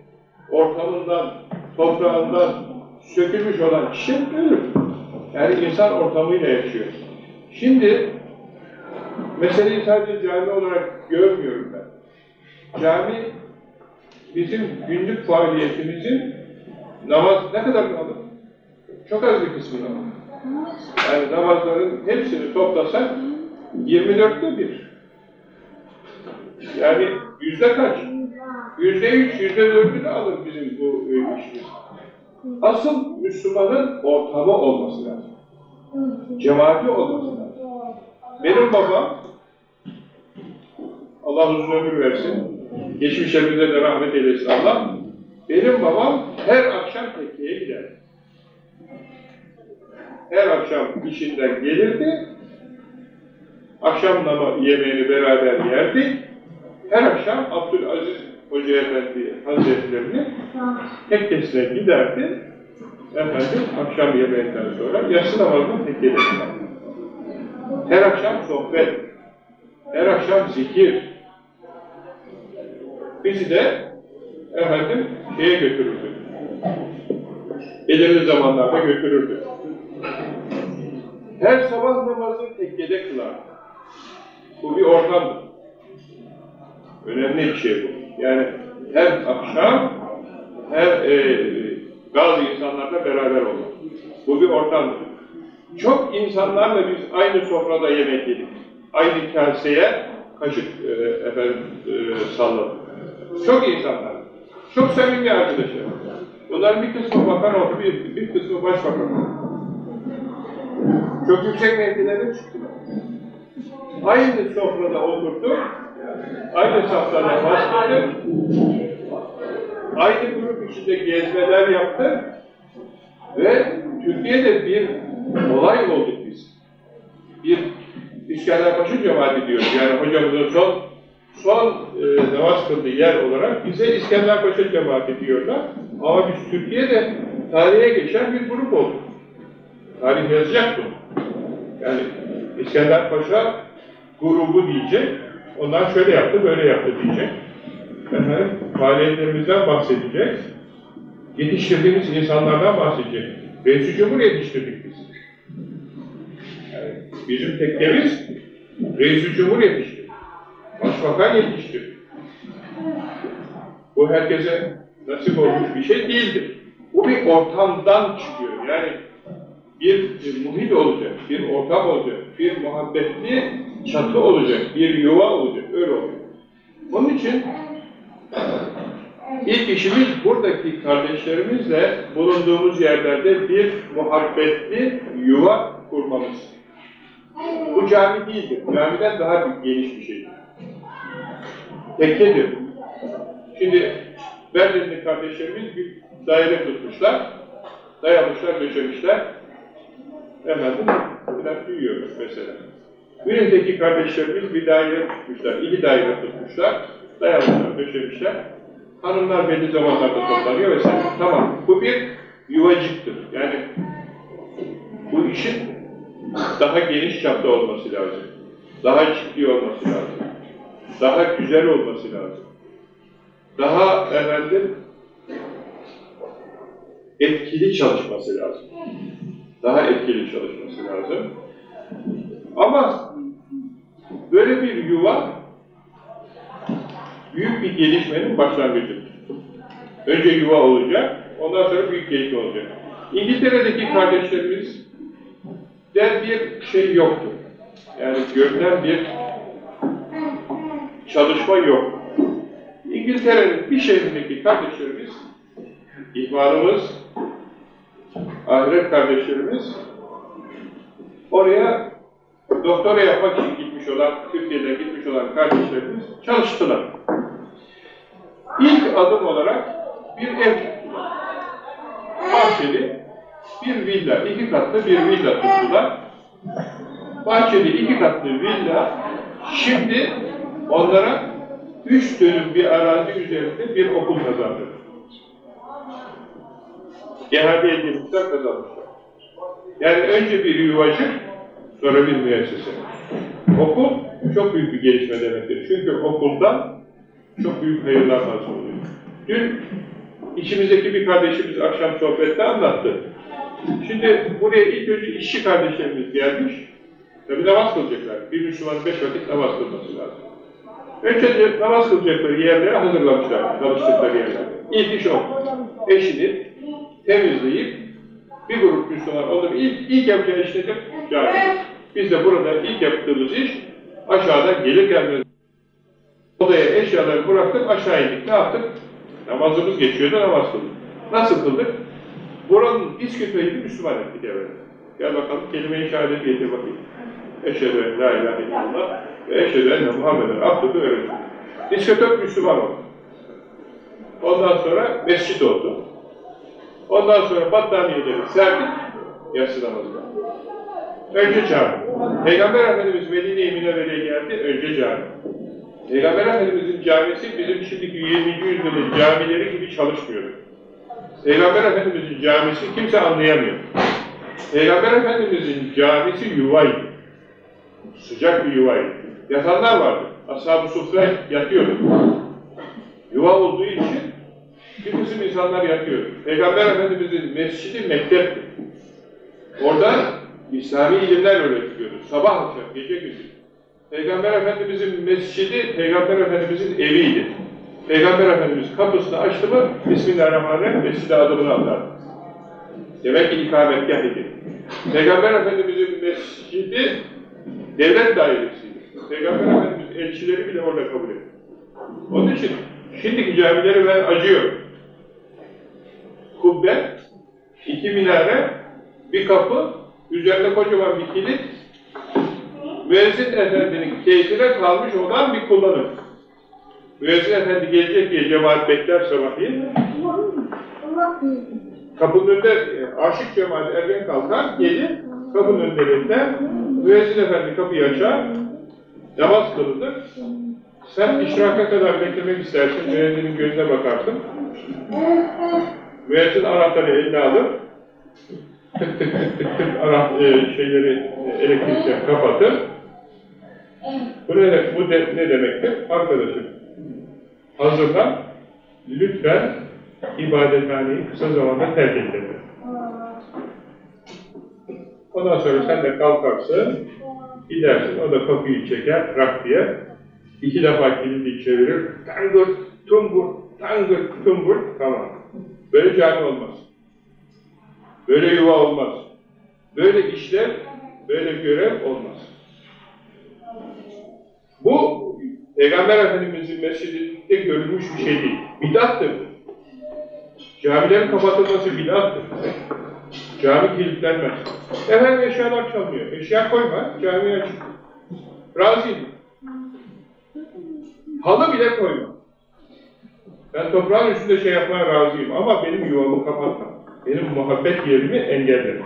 ortamından, toprağından sökülmüş olan çiçek ölür. Yani insan ortamıyla yaşıyor. Şimdi meseleyi sadece cami olarak görmüyorum ben. Cami bizim günlük faaliyetimizin namaz ne kadar kalır? Çok az bir kısmı namaz. Yani namazların hepsini toplasak 24'te bir. Yani yüzde kaç? Yüzde üç, yüzde dördü de alır bizim bu e, işimiz. Asıl Müslümanın ortamı olması lazım. Cemaati olması lazım. Benim babam, Allah uzun ömür versin, geçmişlerimize de rahmet eylesin Allah, benim babam her akşam tekkiye gider. Her akşam işinden gelirdi, akşam yemeğini beraber yerdik, her akşam Abdülaziz Hoca Efendi Hazretlerini tekkesine giderdi, efendim akşam yemeğinden sonra yatsı namazını tekkede kılardı. Her akşam sohbet, her akşam zikir. Bizi de efendim şeye götürürdü. Belirli zamanlarda götürürdü. Her sabah namazını tekkede kılardı. Bu bir ortamdır. Önemli bir şey bu. Yani her akşam her e, bazı insanlarla beraber olmak. Bu bir ortamdır. Çok insanlarla biz aynı sofrada yemek yedik. Aynı kaseye kaşık e, efendim e, salladık. Çok insanlar. Çok samimi arkadaşlar. Bunların bir kısmı bakan oldu, bir, bir kısmı başbakan oldu. Çok yüksek mevkilere çıktılar. Aynı sofrada oturduk, aynı saflara bastırdık, aynı grup içinde gezmeler yaptık ve Türkiye'de bir olay olduk biz. Bir İskenderbaşı cemaati diyoruz. Yani hocamızın son son e, namaz kıldığı yer olarak bize İskenderbaşı cemaati diyorlar. Ama biz Türkiye'de tarihe geçen bir grup olduk. Tarih yazacak bunu. Yani İskender Paşa grubu diyecek, ondan şöyle yaptı, böyle yaptı diyecek. Efendim, faaliyetlerimizden bahsedecek, yetiştirdiğimiz insanlardan bahsedecek. Reis-i Cumhur yetiştirdik bizim tekkemiz Reis-i Cumhur yetiştirdi. başbakan yetiştirdi. Bu herkese nasip olmuş bir şey değildir. Bu bir ortamdan çıkıyor. Yani bir, muhit olacak, bir ortam olacak, bir muhabbetli çatı olacak, bir yuva olacak, öyle oluyor. Onun için ilk işimiz buradaki kardeşlerimizle bulunduğumuz yerlerde bir muhabbetli yuva kurmamız. Bu cami değildir. Camiden daha bir geniş bir şeydir. Tekkedir. Şimdi Berlinli kardeşlerimiz bir daire tutmuşlar. Dayamışlar, döşemişler. Efendim, biraz büyüyoruz mesela. Üniteki kardeşlerimiz bir daire tutmuşlar, iki daire tutmuşlar. Dayamışlar, döşemişler. Hanımlar belli zamanlarda toplanıyor vesaire. Tamam, bu bir yuvacıktır. Yani bu işin daha geniş çapta olması lazım. Daha ciddi olması lazım. Daha güzel olması lazım. Daha efendim etkili çalışması lazım. Daha etkili çalışması lazım. Ama böyle bir yuva büyük bir gelişmenin başlangıcıdır. Önce yuva olacak, ondan sonra büyük gelişme olacak. İngiltere'deki kardeşlerimiz de bir şey yoktu. Yani görünen bir çalışma yok. İngiltere'nin bir şehrindeki kardeşlerimiz, ihvanımız, ahiret kardeşlerimiz oraya doktora yapmak için gitmiş olan, Türkiye'den gitmiş olan kardeşlerimiz çalıştılar. İlk adım olarak bir ev tuttular. Bahçeli bir villa, iki katlı bir villa tuttular. Bahçeli iki katlı villa şimdi onlara üç dönüm bir arazi üzerinde bir okul kazandı. Genelde edilmişler kazanmışlar. Yani önce bir yuvacık, sonra bir müessese. Okul çok büyük bir gelişme demektir. Çünkü okuldan çok büyük hayırlar hasıl oluyor. Dün içimizdeki bir kardeşimiz akşam sohbette anlattı. Şimdi buraya ilk önce işçi kardeşlerimiz gelmiş. Tabi namaz kılacaklar. Bir Müslümanın beş vakit namaz kılması lazım. Önce namaz kılacakları yerleri hazırlamışlar, çalıştıkları yerler. İlk iş o. Eşini temizleyip bir grup Müslüman olur. İlk, ilk yapacağı iş nedir? Cami. Biz de burada ilk yaptığımız iş aşağıda gelir gelmez odaya eşyaları bıraktık, aşağı indik. Ne yaptık? Namazımız geçiyordu, namaz kıldık. Nasıl kıldık? Buranın İsküpeydi Müslüman ettik evvel. Gel bakalım kelime-i şehadet getir bakayım. Eşhedü en la ilahe illallah ve eşhedü enne Muhammeden abdühü ve resulü. İsküpeydi Müslüman oldu. Ondan sonra mescit oldu. Ondan sonra battaniyeleri serdik, yatsı namazına. Önce cami. Peygamber Efendimiz Medine-i Münevvere'ye geldi, önce cami. Peygamber Efendimiz'in camisi bizim şimdiki 20. yüzyılın camileri gibi çalışmıyor. Peygamber Efendimiz'in camisi kimse anlayamıyor. Peygamber Efendimiz'in camisi yuvaydı. Sıcak bir yuvaydı. Yatanlar vardı. Ashab-ı yatıyordu. Yuva olduğu için bir kısım insanlar yatıyor. Peygamber Efendimiz'in mescidi mektepti. Orada İslami ilimler öğretiliyordu. Sabah akşam, gece gündüz. Peygamber Efendimiz'in mescidi, Peygamber Efendimiz'in eviydi. Peygamber Efendimiz kapısını açtı mı, Bismillahirrahmanirrahim, mescide adımını atar. Demek ki ikametgah idi. Peygamber Efendimiz'in mescidi, devlet dairesiydi. Peygamber Efendimiz elçileri bile orada kabul etti. Onun için şimdiki camileri ben acıyorum. Kubbe, iki minare, bir kapı, üzerinde kocaman bir kilit, müezzin efendinin keyfine kalmış olan bir kullanım. Müezzin efendi gelecek diye cemaat bekler sabahleyin. Kapının önünde e, aşık cemaat erken kalkar, gelir, kapının önünde bekler. Müezzin efendi kapıyı açar, namaz kılınır. Sen işraka kadar beklemek istersin, müezzinin gözüne bakarsın. Müezzin anahtarı eline alır, tık tık tık tık tık ara, e, şeyleri e, elektrikleri kapatır. Bu ne, bu de, ne demektir? Arkadaşım, hazırlan, lütfen ibadethaneyi kısa zamanda terk et dedi. Ondan sonra sen de kalkarsın, gidersin, o da kapıyı çeker, rak diye, İki defa kilidi çevirir. Tangır, tumbur, tangır, tumbur. Tamam. Böyle cami olmaz. Böyle yuva olmaz. Böyle işler, böyle görev olmaz. Bu Peygamber Efendimiz'in mescidinde görülmüş bir şey değil. Bidattır. Camilerin kapatılması bidattır. Cami kilitlenmez. Efendim eşyalar çalmıyor. Eşya koyma, camiye açık. Razıyım. Halı bile koyma. Ben toprağın üstünde şey yapmaya razıyım ama benim yuvamı kapatma. Benim muhabbet yerimi engelleme.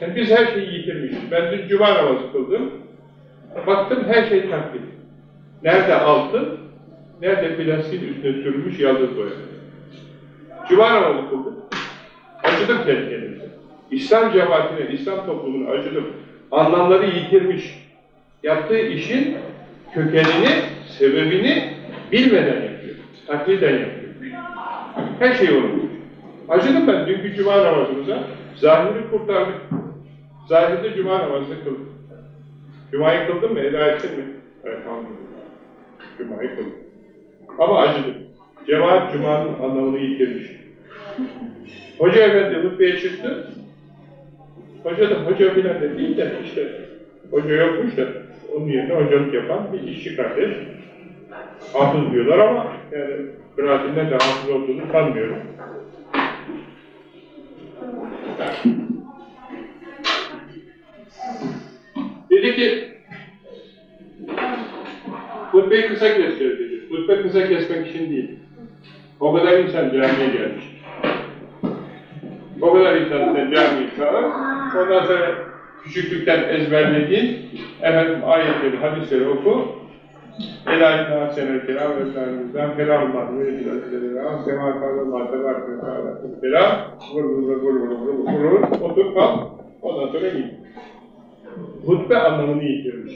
Yani biz her şeyi yitirmişiz. Ben dün cuma namazı kıldım. Baktım her şey taklit. Nerede altın, nerede plastiğin üstüne sürülmüş yaldız boya. Kıldık. Acıdım kendi kendimize. İslam cemaatine, İslam toplumuna acıdım. Anlamları yitirmiş. Yaptığı işin kökenini, sebebini bilmeden yapıyor. Takliden yapıyor. Her şeyi unutmuş. Acıdım ben dünkü cuma namazımıza. Zahiri kurtardık. Zahirde cuma namazını kıldık. Cuma'yı kıldın mı? Eda ettin mi? Evet. Cuma'yı kıldım. Ama acıdım. Cemaat Cuma'nın anlamını yitirmiş. Hoca efendi hutbeye çıktı. Hoca da hoca filan da değil de işte hoca yokmuş da onun yerine hocalık yapan bir işçi kardeş. Hafız diyorlar ama yani kıraatinden de hafız olduğunu sanmıyorum. Dedi ki hutbeyi kısa keseceğiz Rütbe kısa kesmek için değil. O kadar insan camiye gelmiş. O kadar insan camiye çağır. Ondan sonra küçüklükten ezberlediğin efendim ayetleri, hadisleri oku. Elâ-i Hasen-i Kerâ ve Sâlimizden Kerâ olmaz. Ve Elâ-i Semâ Kâlâ-Mâ Tebâr ve Sâlâ-Tüm Kerâ Vur vur vur vur vur vur vur Otur kal. Ondan sonra git. Hutbe anlamını yitirmiş.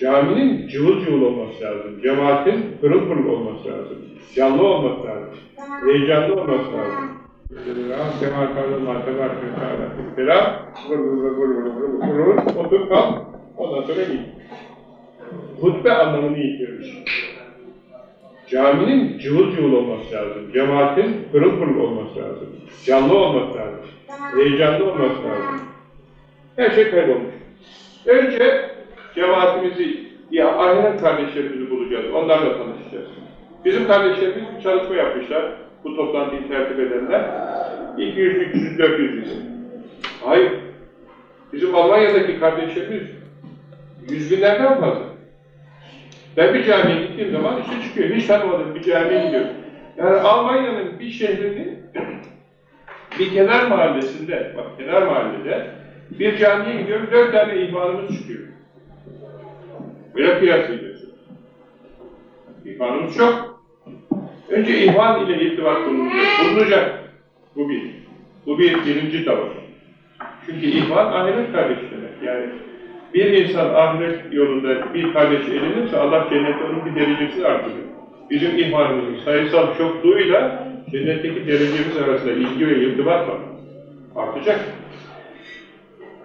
Caminin cıvıl cıvıl olması lazım. Cemaatin pırıl pırıl olması lazım. Canlı olması lazım. Heyecanlı olması lazım. Sema tebarek ve teala kelam vur vur vur vur vur vur vur vur otur kal ondan sonra git hutbe anlamını yitirmiş. Caminin cıvıl cıvıl olması lazım. Cemaatin pırıl pırıl olması lazım. Canlı olması lazım. Heyecanlı olması lazım. Her şey kaybolmuş. Önce cemaatimizi, ya ahiret kardeşlerimizi bulacağız. Onlarla tanışacağız. Bizim kardeşlerimiz bir çalışma yapmışlar. Bu toplantıyı tertip edenler. 200, 300, 400 isim. Hayır. Bizim Almanya'daki kardeşlerimiz yüz binlerden fazla. Ben bir camiye gittiğim zaman üstü çıkıyor. Hiç tanımadığım bir camiye gidiyorum. Yani Almanya'nın bir şehrinin bir kenar mahallesinde, bak kenar mahallede bir camiye gidiyorum, dört tane ihvanımız çıkıyor. Böyle kıyaslayacağız. İhvanımız çok. Önce ihvan ile irtibat bulunacak. Bulunacak. Bu bir. Bu bir birinci tavır. Çünkü ihvan ahiret kardeşi demek. Yani bir insan ahiret yolunda bir kardeş edinirse Allah cennette onun bir derecesini artırır. Bizim ihvanımızın sayısal çokluğuyla cennetteki derecemiz arasında ilgi ve irtibat var. Artacak.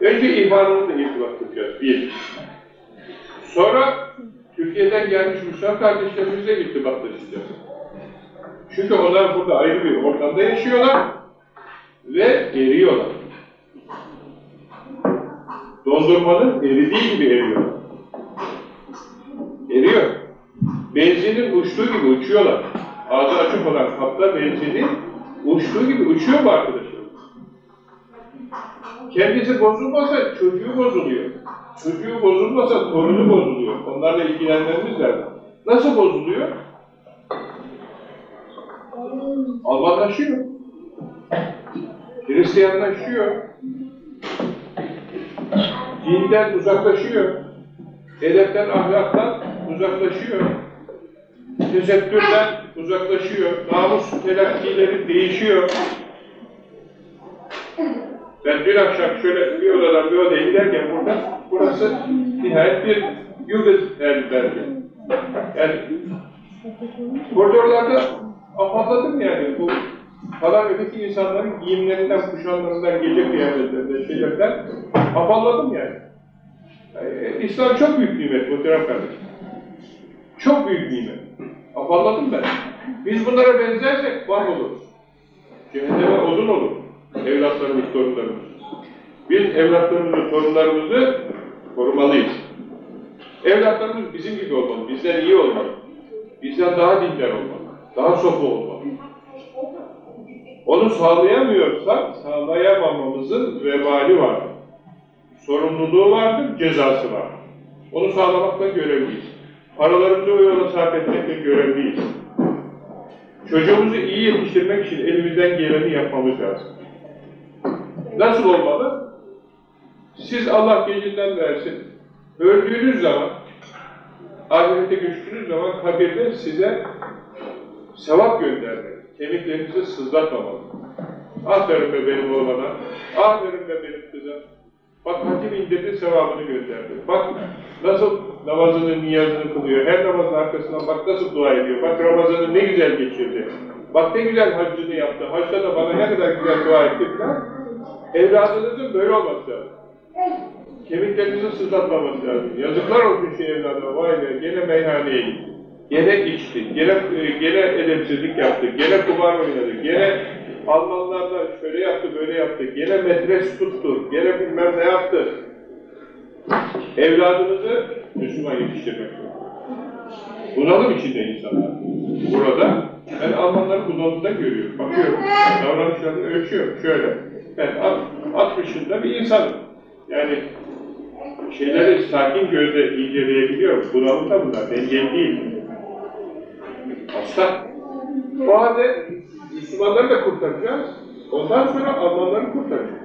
Önce ihvanımızla irtibat kuracağız. Bir. Sonra Türkiye'den gelmiş Müslüman kardeşlerimizle irtibatlaşacağız. Çünkü onlar burada ayrı bir ortamda yaşıyorlar ve eriyorlar dondurmanın eridiği gibi eriyor. Eriyor. Benzinin uçtuğu gibi uçuyorlar. Ağzı açık olan kapta benzinin uçtuğu gibi uçuyor mu arkadaşlar? Kendisi bozulmasa çocuğu bozuluyor. Çocuğu bozulmasa torunu bozuluyor. Onlarla ilgilenmemiz lazım. Nasıl bozuluyor? Almanlaşıyor. Hristiyanlaşıyor dinden uzaklaşıyor, edepten, ahlaktan uzaklaşıyor, tesettürden uzaklaşıyor, namus telakkileri değişiyor. Ben dün akşam şöyle bir odadan bir odaya giderken burada, burası nihayet bir yıldız derdi. Yani koridorlarda afalladım yani bu falan öteki insanların giyimlerinden, kuşamlarından, gece kıyafetlerinden, şeylerden afalladım yani. yani. İslam çok büyük nimet muhterem kardeşim. Çok büyük nimet. Afalladım ben. Biz bunlara benzersek var oluruz. Cehenneme odun olur. Evlatlarımız, torunlarımız. Biz evlatlarımızı, torunlarımızı korumalıyız. Evlatlarımız bizim gibi olmalı, bizden iyi olmalı. Bizden daha dindar olmalı, daha sofu olmalı. Onu sağlayamıyorsak, sağlayamamamızın vebali vardır. Sorumluluğu vardır, cezası var. Onu sağlamakla görevliyiz. Paralarımızı o yola sarf etmekle görevliyiz. Çocuğumuzu iyi yetiştirmek için elimizden geleni yapmamız lazım. Nasıl olmalı? Siz Allah gecinden versin. Öldüğünüz zaman, ahirete göçtüğünüz zaman kabirde size sevap göndermek, kemiklerinizi sızlatmamalı. Aferin be benim oğlana, aferin be benim kıza. Bak hakim indirdi sevabını gönderdi. Bak nasıl namazını, niyazını kılıyor. Her namazın arkasından bak nasıl dua ediyor. Bak Ramazan'ı ne güzel geçirdi. Bak ne güzel haccını yaptı. Haçta da bana ne kadar güzel dua etti falan. Evladınızın böyle olması lazım. Kemiklerinizi sızlatmaması lazım. Yazıklar olsun şu evladıma. Vay be gene meyhaneye gitti. Gene içti, gene, e, gene edepsizlik yaptı, gene kumar oynadı, gene Almanlarla şöyle yaptı, böyle yaptı, gene metres tuttu, gene bilmem ne yaptı. Evladınızı Müslüman yetiştirmek. Bunalım içinde insanlar. Burada ben Almanları bunalımda görüyorum, bakıyorum, davranışlarını ölçüyorum şöyle. Ben 60'ında bir insanım. Yani şeyleri sakin gözle inceleyebiliyorum. Bunalım da bunlar, dengeli değil. Hasta. O halde Müslümanları da kurtaracağız. Ondan sonra Almanları kurtaracağız.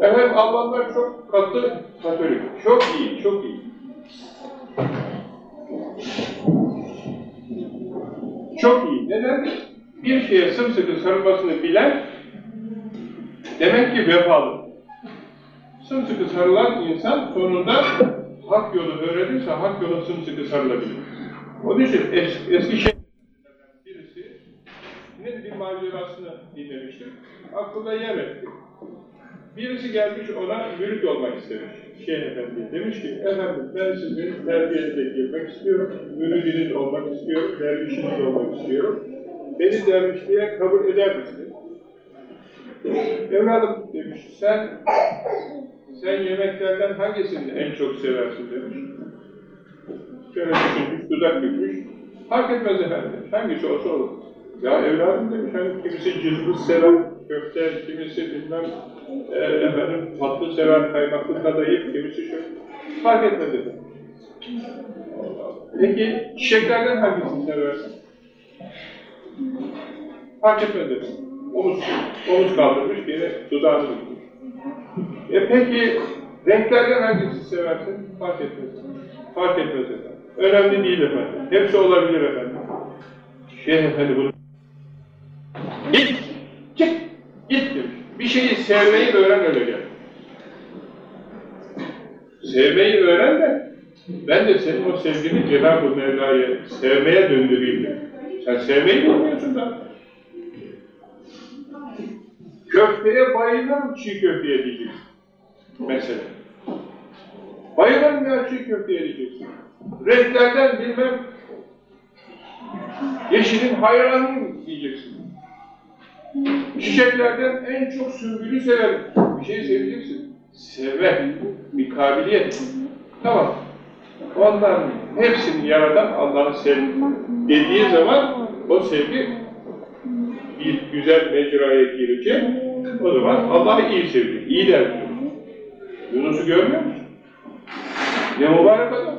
Efendim Almanlar çok katı Katolik. Çok iyi, çok iyi. Çok iyi. Neden? Bir şeye sımsıkı sarılmasını bilen demek ki vefalı. Sımsıkı sarılan insan sonunda hak yolu öğrenirse hak yola sımsıkı sarılabilir. Onun için es, eski şey birisi ne bir macerasını dinlemiştim. Aklına yer etti. Birisi gelmiş ona mürit olmak istemiş. Şeyh Efendi demiş ki, efendim ben sizin terbiyenize girmek istiyorum, müridiniz olmak istiyorum, dervişiniz olmak istiyorum. Beni dervişliğe kabul eder misiniz? Evladım demiş, sen sen yemeklerden hangisini en çok seversin demiş. Şöyle düşünmüş, dudak bükmüş. Fark etmez efendim, hangisi olsa olur. Ya evladım demiş, hani kimisi cızbız sever, köfte, kimisi bilmem e, efendim tatlı sever, kaymaklı kadayıf, kimisi şu. Fark etmez efendim. Peki çiçeklerden hangisini seversin? Fark etmez efendim. Omuz, omuz kaldırmış, yine dudağını bükmüş. E peki renklerden hangisini seversin? Fark etmez. Fark etmez efendim. Önemli değil efendim. Hepsi olabilir efendim. Şeyh efendi bunu Git! Çık! Git demiş. Bir şeyi sevmeyi öğren öyle gel. Sevmeyi öğren de ben de senin o sevgini Cenab-ı Mevla'ya sevmeye döndüreyim. Sen sevmeyi bilmiyorsun da. Köfteye bayılırım çiğ köfteye diyeceksin. Mesela. Bayılırım ya çiğ köfteye diyeceksin. Renklerden bilmem yeşilin hayranıyım diyeceksin. Çiçeklerden en çok sümbülü severim. Bir şey seveceksin. Sevmek, bir kabiliyet. Tamam. Onların hepsini yaratan Allah'ın sevgi dediği zaman o sevgi bir güzel mecraya girecek. O zaman Allah'ı iyi sevecek, iyi der diyor. Yunus'u görmüyor musun? Ne mübarek adam.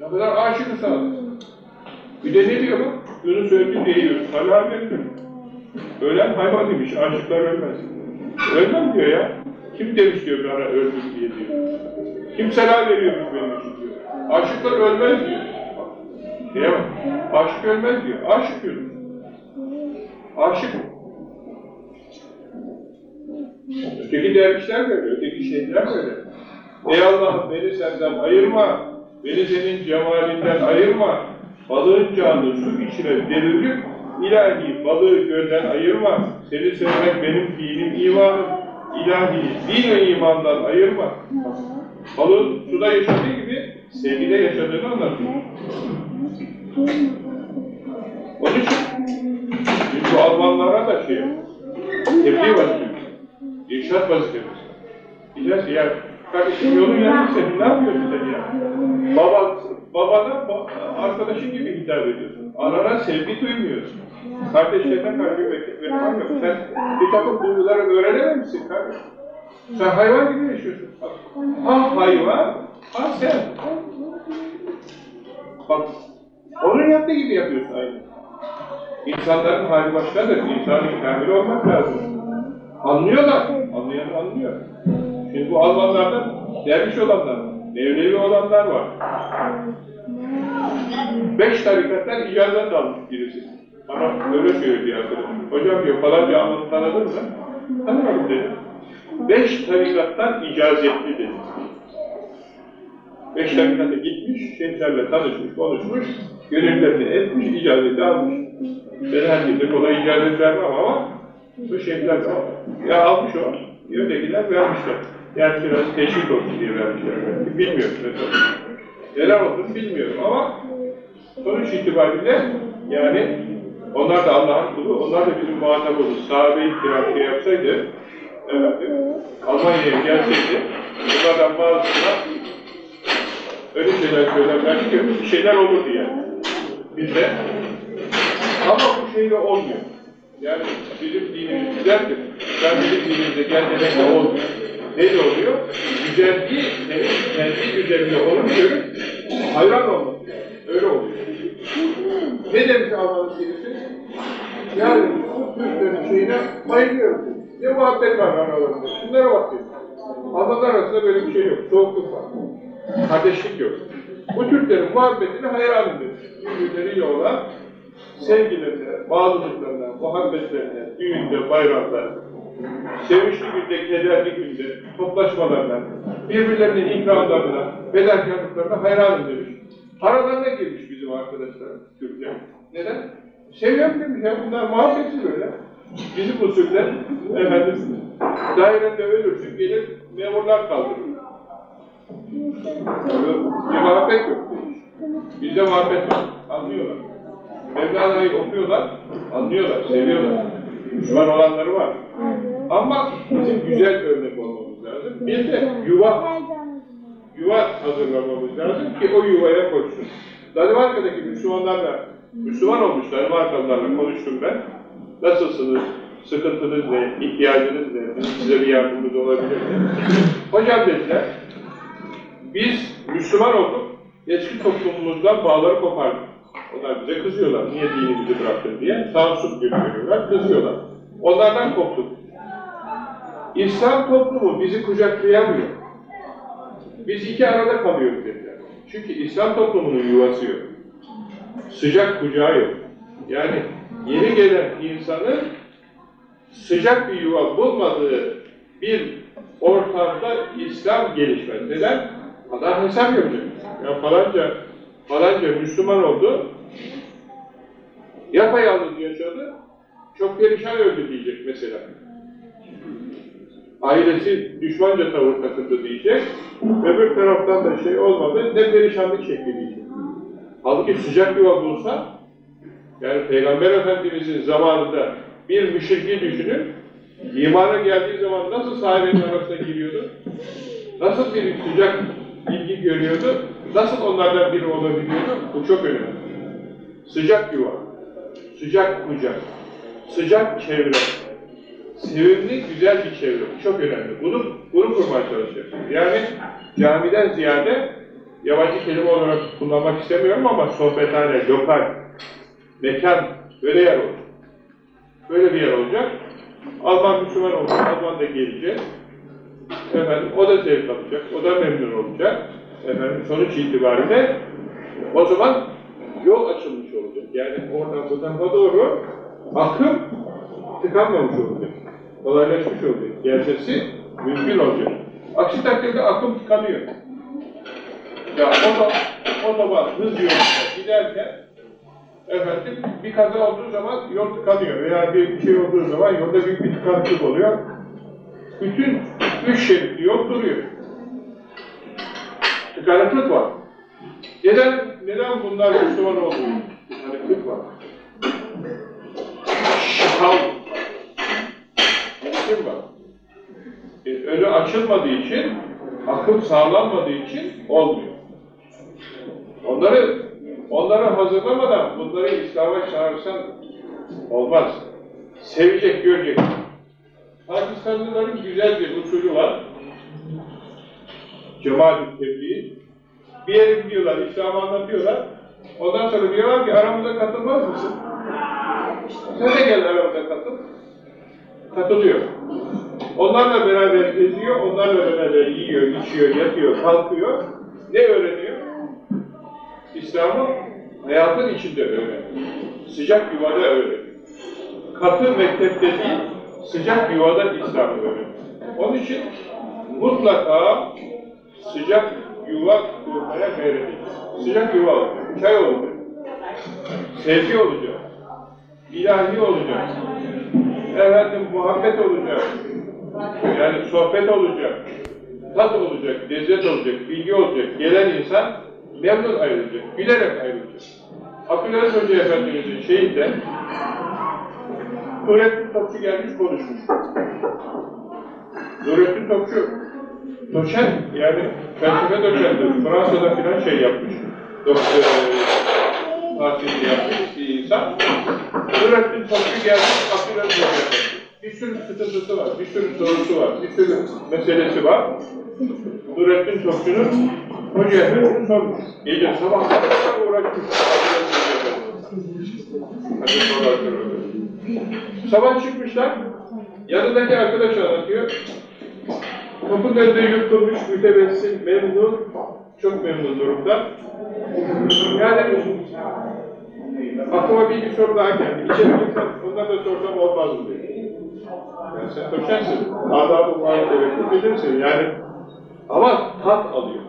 Ne kadar aşık sadık. Bir de ne diyor bak? Yunus öldü diye yiyor. Hala vermiyor. Ölen hayvan demiş, aşıklar ölmez. Ölmem diyor ya. Kim demiş diyor bana öldüm diye diyor. Kim selam veriyormuş benim için diyor. Aşıklar ölmez diyor. Diyemem. Aşık ölmez diyor. Aşık diyor. Aşık. Öteki dervişler böyle, öteki şeyler böyle. Ey Allah'ım beni senden ayırma, beni senin cemalinden ayırma, balığın canı su içine devirip, ilahi balığı gölden ayırma, seni sevmek benim dinim imanım, ilahi din ve imandan ayırma. Balığın suda yaşadığı gibi sevgide yaşadığını anlatıyor. Onun için bu Almanlara da şey, tebliğ vazifemiz, irşat vazifemiz. Ki ya, kardeşim yolun yanında senin ne yapıyorsun sen ya? Baba, babana ba- arkadaşın gibi hitap ediyorsun. Anana sevgi duymuyorsun. Kardeşlerine karşı ve yok. Sen bir takım duyguları öğrenememişsin kardeşim. Sen hayvan gibi yaşıyorsun. Ha hayvan, ha sen. Bak, onun yaptığı gibi yapıyorsun aynı. İnsanların hali başkadır. İnsanın kamil olmak lazım. Anlıyorlar. Anlayan anlıyor. Şimdi bu Almanlardan derviş olanlar var. Mevlevi olanlar var. Beş tarikattan icazet almış birisi. Ama öyle söylüyor arkadaşım. Hocam diyor falanca anlamı tanıdın mı? Tanımadım dedi. Beş tarikattan icazetli dedi. Beş tarikata gitmiş, şeyhlerle tanışmış, konuşmuş, gönüllerini etmiş, icazeti almış. Ben herkese kolay icazet vermem ama bu şeyhler ya almış o, ötekiler vermişler. Yani biraz teşvik olsun diye vermişler. Bilmiyorum mesela. Neler olduğunu bilmiyorum ama sonuç itibariyle yani onlar da Allah'ın kulu, onlar da bizim muhatabımız. Sahabe-i kiram şey yapsaydı, efendim, Almanya'ya gelseydi, bunlardan bazısına öyle şeyler söylerlerdi ki bir şeyler olurdu yani. Bizde. Ama bu şeyle olmuyor. Yani bizim dinimiz güzeldir. Ben bizim dinimizde gel demekle olmuyor. Neyle oluyor? Güzelliği senin kendi güzelliği olunca görüp hayran olmak. Öyle oluyor. Ne demiş Allah'ın birisi? Yani bu Türklerin şeyine bayılıyorum. Ne muhabbet var aralarında. Şunlara bak diyor. Adamlar arasında böyle bir şey yok. Soğukluk var. Kardeşlik yok. Bu Türklerin muhabbetine hayranım demiş. Birbirleriyle olan sevgilerine, bağlılıklarına, muhabbetlerine, düğünde, bayramda, sevinçli günde, kederli günde, toplaşmalarına, birbirlerinin ikramlarına, fedakarlıklarına hayranım demiş. Aralarına girmiş bizim arkadaşlar Türkler. Neden? Seviyorum demiş ya, bunlar muhabbetli böyle. Bizim usuller, efendim, dairende ölürsün, gelir memurlar kaldırır. Bir muhabbet yok demiş. Bizde muhabbet var, anlıyorlar. Mevlana'yı okuyorlar, anlıyorlar, seviyorlar. Müslüman olanları var. Ama bizim güzel örnek olmamız lazım. Bir de yuva, yuva hazırlamamız lazım ki o yuvaya koşsun. Danimarka'daki Müslümanlarla, Müslüman olmuş Danimarkalılarla konuştum ben. Nasılsınız? Sıkıntınız ne? İhtiyacınız ne? Size bir yardımımız olabilir mi? Hocam dediler, biz Müslüman olduk, eski toplumumuzdan bağları kopardık. Onlar bize kızıyorlar, niye dinimizi bıraktın diye. Tansup görüyorlar, kızıyorlar. Onlardan koptuk. İslam toplumu bizi kucaklayamıyor. Biz iki arada kalıyoruz dediler. Çünkü İslam toplumunun yuvası yok. Sıcak kucağı yok. Yani yeni gelen insanın sıcak bir yuva bulmadığı bir ortamda İslam gelişmez. Neden? Adam hesap yapacak. Ya falanca, falanca Müslüman oldu, yapayalnız yaşadı, çok perişan öldü diyecek mesela. Ailesi düşmanca tavır takındı diyecek, öbür taraftan da şey olmadı, ne perişanlık şekli diyecek. Halbuki sıcak yuva bulsa, yani Peygamber Efendimiz'in zamanında bir müşriki düşünün, imana geldiği zaman nasıl sahabenin arasına giriyordu? Nasıl bir sıcak ilgi görüyordu? Nasıl onlardan biri olabiliyordu? Bu çok önemli. Sıcak yuva, sıcak kucak, sıcak çevre, sevimli, güzel bir çevre. Çok önemli. Bunu, bunu kurmaya çalışacaksınız. Yani camiden ziyade yabancı kelime olarak kullanmak istemiyorum ama sohbethane, lokal, mekan, böyle yer olacak. Böyle bir yer olacak. Alman Müslüman olacak, Alman da gelecek. Efendim, o da zevk alacak, o da memnun olacak. Efendim, sonuç itibariyle o zaman yol açılmış. Yani oradan bu tarafa doğru akım tıkanmamış olacak. Kolaylaşmış olacak. Gerçesi mümkün olacak. Aksi takdirde akım tıkanıyor. Ya otoban, otoban hız yolunda giderken efendim bir kaza olduğu zaman yol tıkanıyor veya bir şey olduğu zaman yolda büyük bir tıkanıklık oluyor. Bütün üç şeritli yol duruyor. Tıkanıklık var. Neden neden bunlar Müslüman olmuyor? Kırk var. Şal. Kim var? E, önü açılmadığı için, akıl sağlanmadığı için olmuyor. Onları onları hazırlamadan bunları İslam'a çağırsan olmaz. Sevecek, görecek. Pakistanlıların güzel bir usulü var. Cemaat-ı Tebliğ. Bir yere gidiyorlar, İslam'ı anlatıyorlar. Ondan sonra diyorlar ki aramıza katılmaz mısın? Sen de gel aramıza katıl. Katılıyor. Onlarla beraber geziyor, onlarla beraber yiyor, içiyor, yatıyor, kalkıyor. Ne öğreniyor? İslam'ı hayatın içinde öğreniyor. Sıcak yuvada öğreniyor. Katı mektepte değil, sıcak yuvada İslam'ı öğreniyor. Onun için mutlaka sıcak yuva kurmaya gayret. Sıcak yuva olacak, çay olacak, sevgi olacak, ilahi olacak, efendim muhabbet olacak, yani sohbet olacak, tat olacak, lezzet olacak, bilgi olacak. Gelen insan memnun ayrılacak, gülerek ayrılacak. Abdülaziz Hoca Efendimiz'in şeyinde Nurettin Topçu gelmiş konuşmuş. Nurettin Topçu doçent yani felsefe doçenti. Fransa'da filan şey yapmış. Doktor tahsili yapmış bir insan. Gelmiş Abdülaziz Hoca Efendi. Bir sürü sıkıntısı var, bir sürü sorusu var, bir sürü meselesi var. Nurettin Topçu'nun Hoca Efendi sormuş. Gece sabah kadar uğraşmış. Sabah çıkmışlar, yanındaki arkadaş anlatıyor. Kapının önünde yutulmuş, mütebessim, memnun, çok memnun durumda. Yani aklıma bir soru daha geldi. İçeri girsem, onları da sorsam olmaz mı diyor. Yani sen doçentsin, adab-ı muhabbeti bilirsin yani. Ama tat alıyor.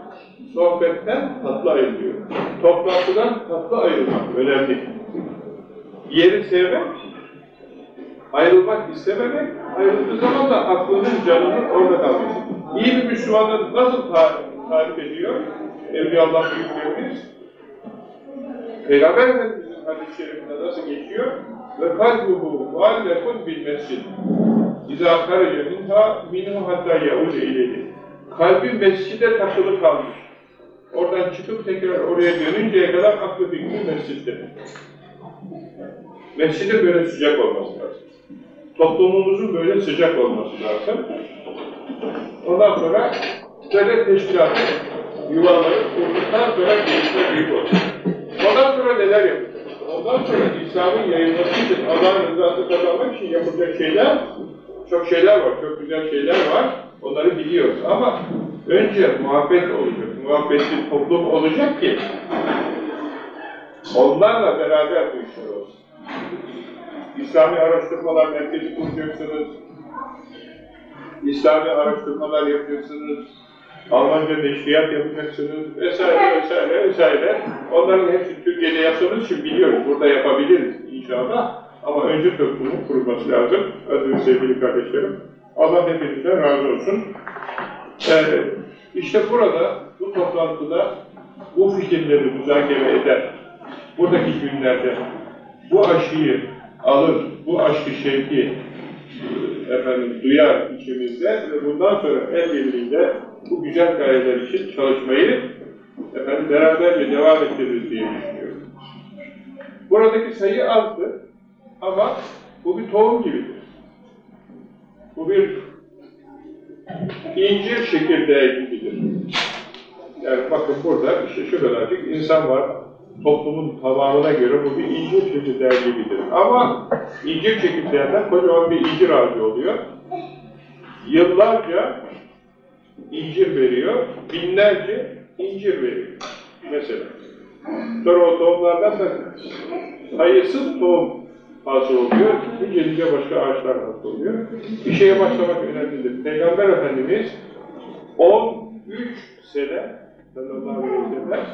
Sohbetten tatlı ayrılıyor. Toplantıdan tatlı ayrılmak önemli. Yeri sevmek, ayrılmak istememek, ayrıldığı zaman da aklının, canının orada kalması. İyi bir Müslümanı nasıl ta tarif ediyor Evliyaullah büyüklerimiz? Peygamber Efendimiz'in hadis-i şerifinde nasıl geçiyor? Ve kalbuhu muallekun bil mescid. İzâ karaca minha minhu hatta yauze ileyhi. Kalbi mescide takılı kalmış. Oradan çıkıp tekrar oraya dönünceye kadar aklı fikri mescitte. Mescidin böyle sıcak olması lazım. Toplumumuzun böyle sıcak olması lazım. Ondan sonra böyle teşkilatı, yuvaları kurduktan sonra gelişme büyük olur. Ondan sonra neler yapacak? Ondan sonra İslam'ın yayılması için, Allah'ın rızası kazanmak için yapılacak şeyler, çok şeyler var, çok güzel şeyler var. Onları biliyoruz ama önce muhabbet olacak, muhabbetli toplum olacak ki onlarla beraber bu işler olsun. İslami Araştırmalar Merkezi kuracaksınız. İslami araştırmalar yapacaksınız. Almanca neşriyat yapacaksınız vesaire vesaire vesaire. Onların hepsi Türkiye'de yaptığımız için biliyoruz. Burada yapabiliriz inşallah. Ama önce toplumun kurulması lazım. Aziz sevgili kardeşlerim. Allah hepinizden razı olsun. Ee, işte burada, bu toplantıda bu fikirleri müzakere eder. Buradaki günlerde bu aşıyı alır, bu aşkı şevki efendim, duyar içimizde ve bundan sonra el birliğiyle bu güzel gayeler için çalışmayı efendim, beraberce devam ettiririz diye düşünüyorum. Buradaki sayı azdı ama bu bir tohum gibidir. Bu bir incir çekirdeği gibidir. Yani bakın burada işte şu kadarcık insan var, toplumun tamamına göre bu bir incir çekirdeği gibidir. Ama incir çekirdeğinden kocaman bir incir ağacı oluyor. Yıllarca incir veriyor, binlerce incir veriyor. Mesela. Sonra o tohumlardan da sayısız tohum hasıl oluyor. Nice başka ağaçlar hasıl oluyor. Bir şeye başlamak önemlidir. Peygamber Efendimiz 13 sene sallallahu aleyhi ve sellem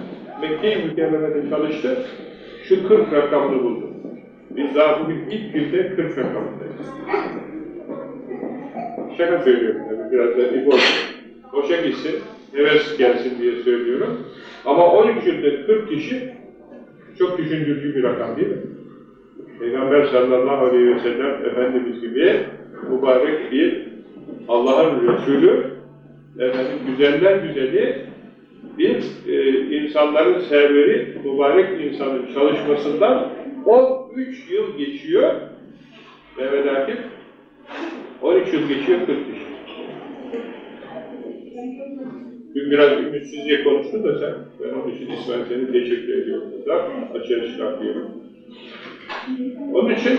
Mekke-i çalıştı. Şu 40 rakamını buldu. Biz daha bugün ilk günde 40 rakamındayız. Şaka söylüyorum tabii, biraz da ifo Boşa gitsin, heves gelsin diye söylüyorum. Ama 13 yılda 40 kişi Çok düşündürücü bir rakam değil mi? Peygamber sallallahu aleyhi ve sellem Efendimiz gibi mübarek bir Allah'ın Resulü, efendim, güzeller güzeli bir e, insanların serveri, mübarek insanın çalışmasından 13 yıl geçiyor Mehmet Akif. 13 yıl geçiyor 40 kişi. Dün biraz ümitsizce konuştun da sen, ben onun için İsmail seni teşekkür ediyorum. Da açığa çıkartıyorum. Onun için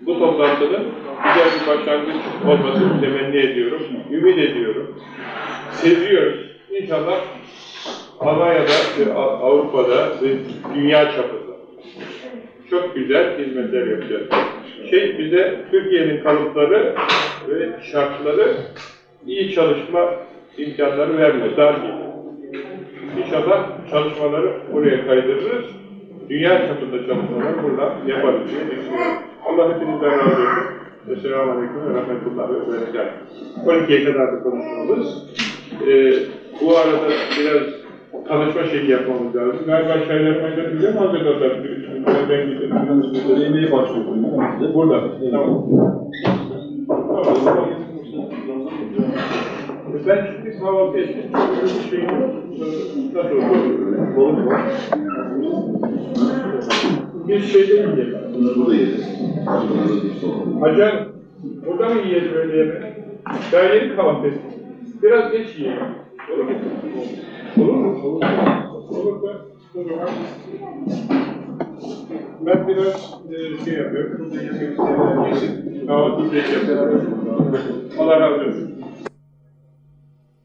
bu toplantının güzel bir başlangıç olmasını temenni ediyorum, ümit ediyorum, seziyoruz. İnşallah Almanya'da A- Avrupa'da ve dünya çapında çok güzel hizmetler yapacağız. Şey bize Türkiye'nin kalıpları ve şartları iyi çalışma imkanları vermiyor, dar geliyor. İnşallah çalışmaları buraya kaydırırız. Dünya çapında çalışmaları burada yaparız diye düşünüyorum. Allah hepinizden razı olsun. Esselamu Aleyküm ve Rahmetullahi ve Berekatuhu. 12'ye kadar da konuşmamız. Ee, bu arada biraz tanışma şeyi yapmamız lazım. Galiba çaylarıma da bize mi hazırladılar? Ben, ben gidelim. Yemeğe başlıyordum. Burada. Tamam. Tamam. Ben şimdi kahvaltı ettim. Bir şeyim yok. Nasıl olur? Balık var. Biz şeyde yiyelim. Burada yeriz. Bir. Hacan, burada mı yiyelim öyle yemek? Daha yeni kahvaltı ettim. Biraz geç yiyelim. Olur mu? Olur? Olur. Da o zaman ben biraz e, şey yapıyorum. Burada yemek isteyenler yesin. Kahvaltı geç yapıyorum. Allah razı olsun.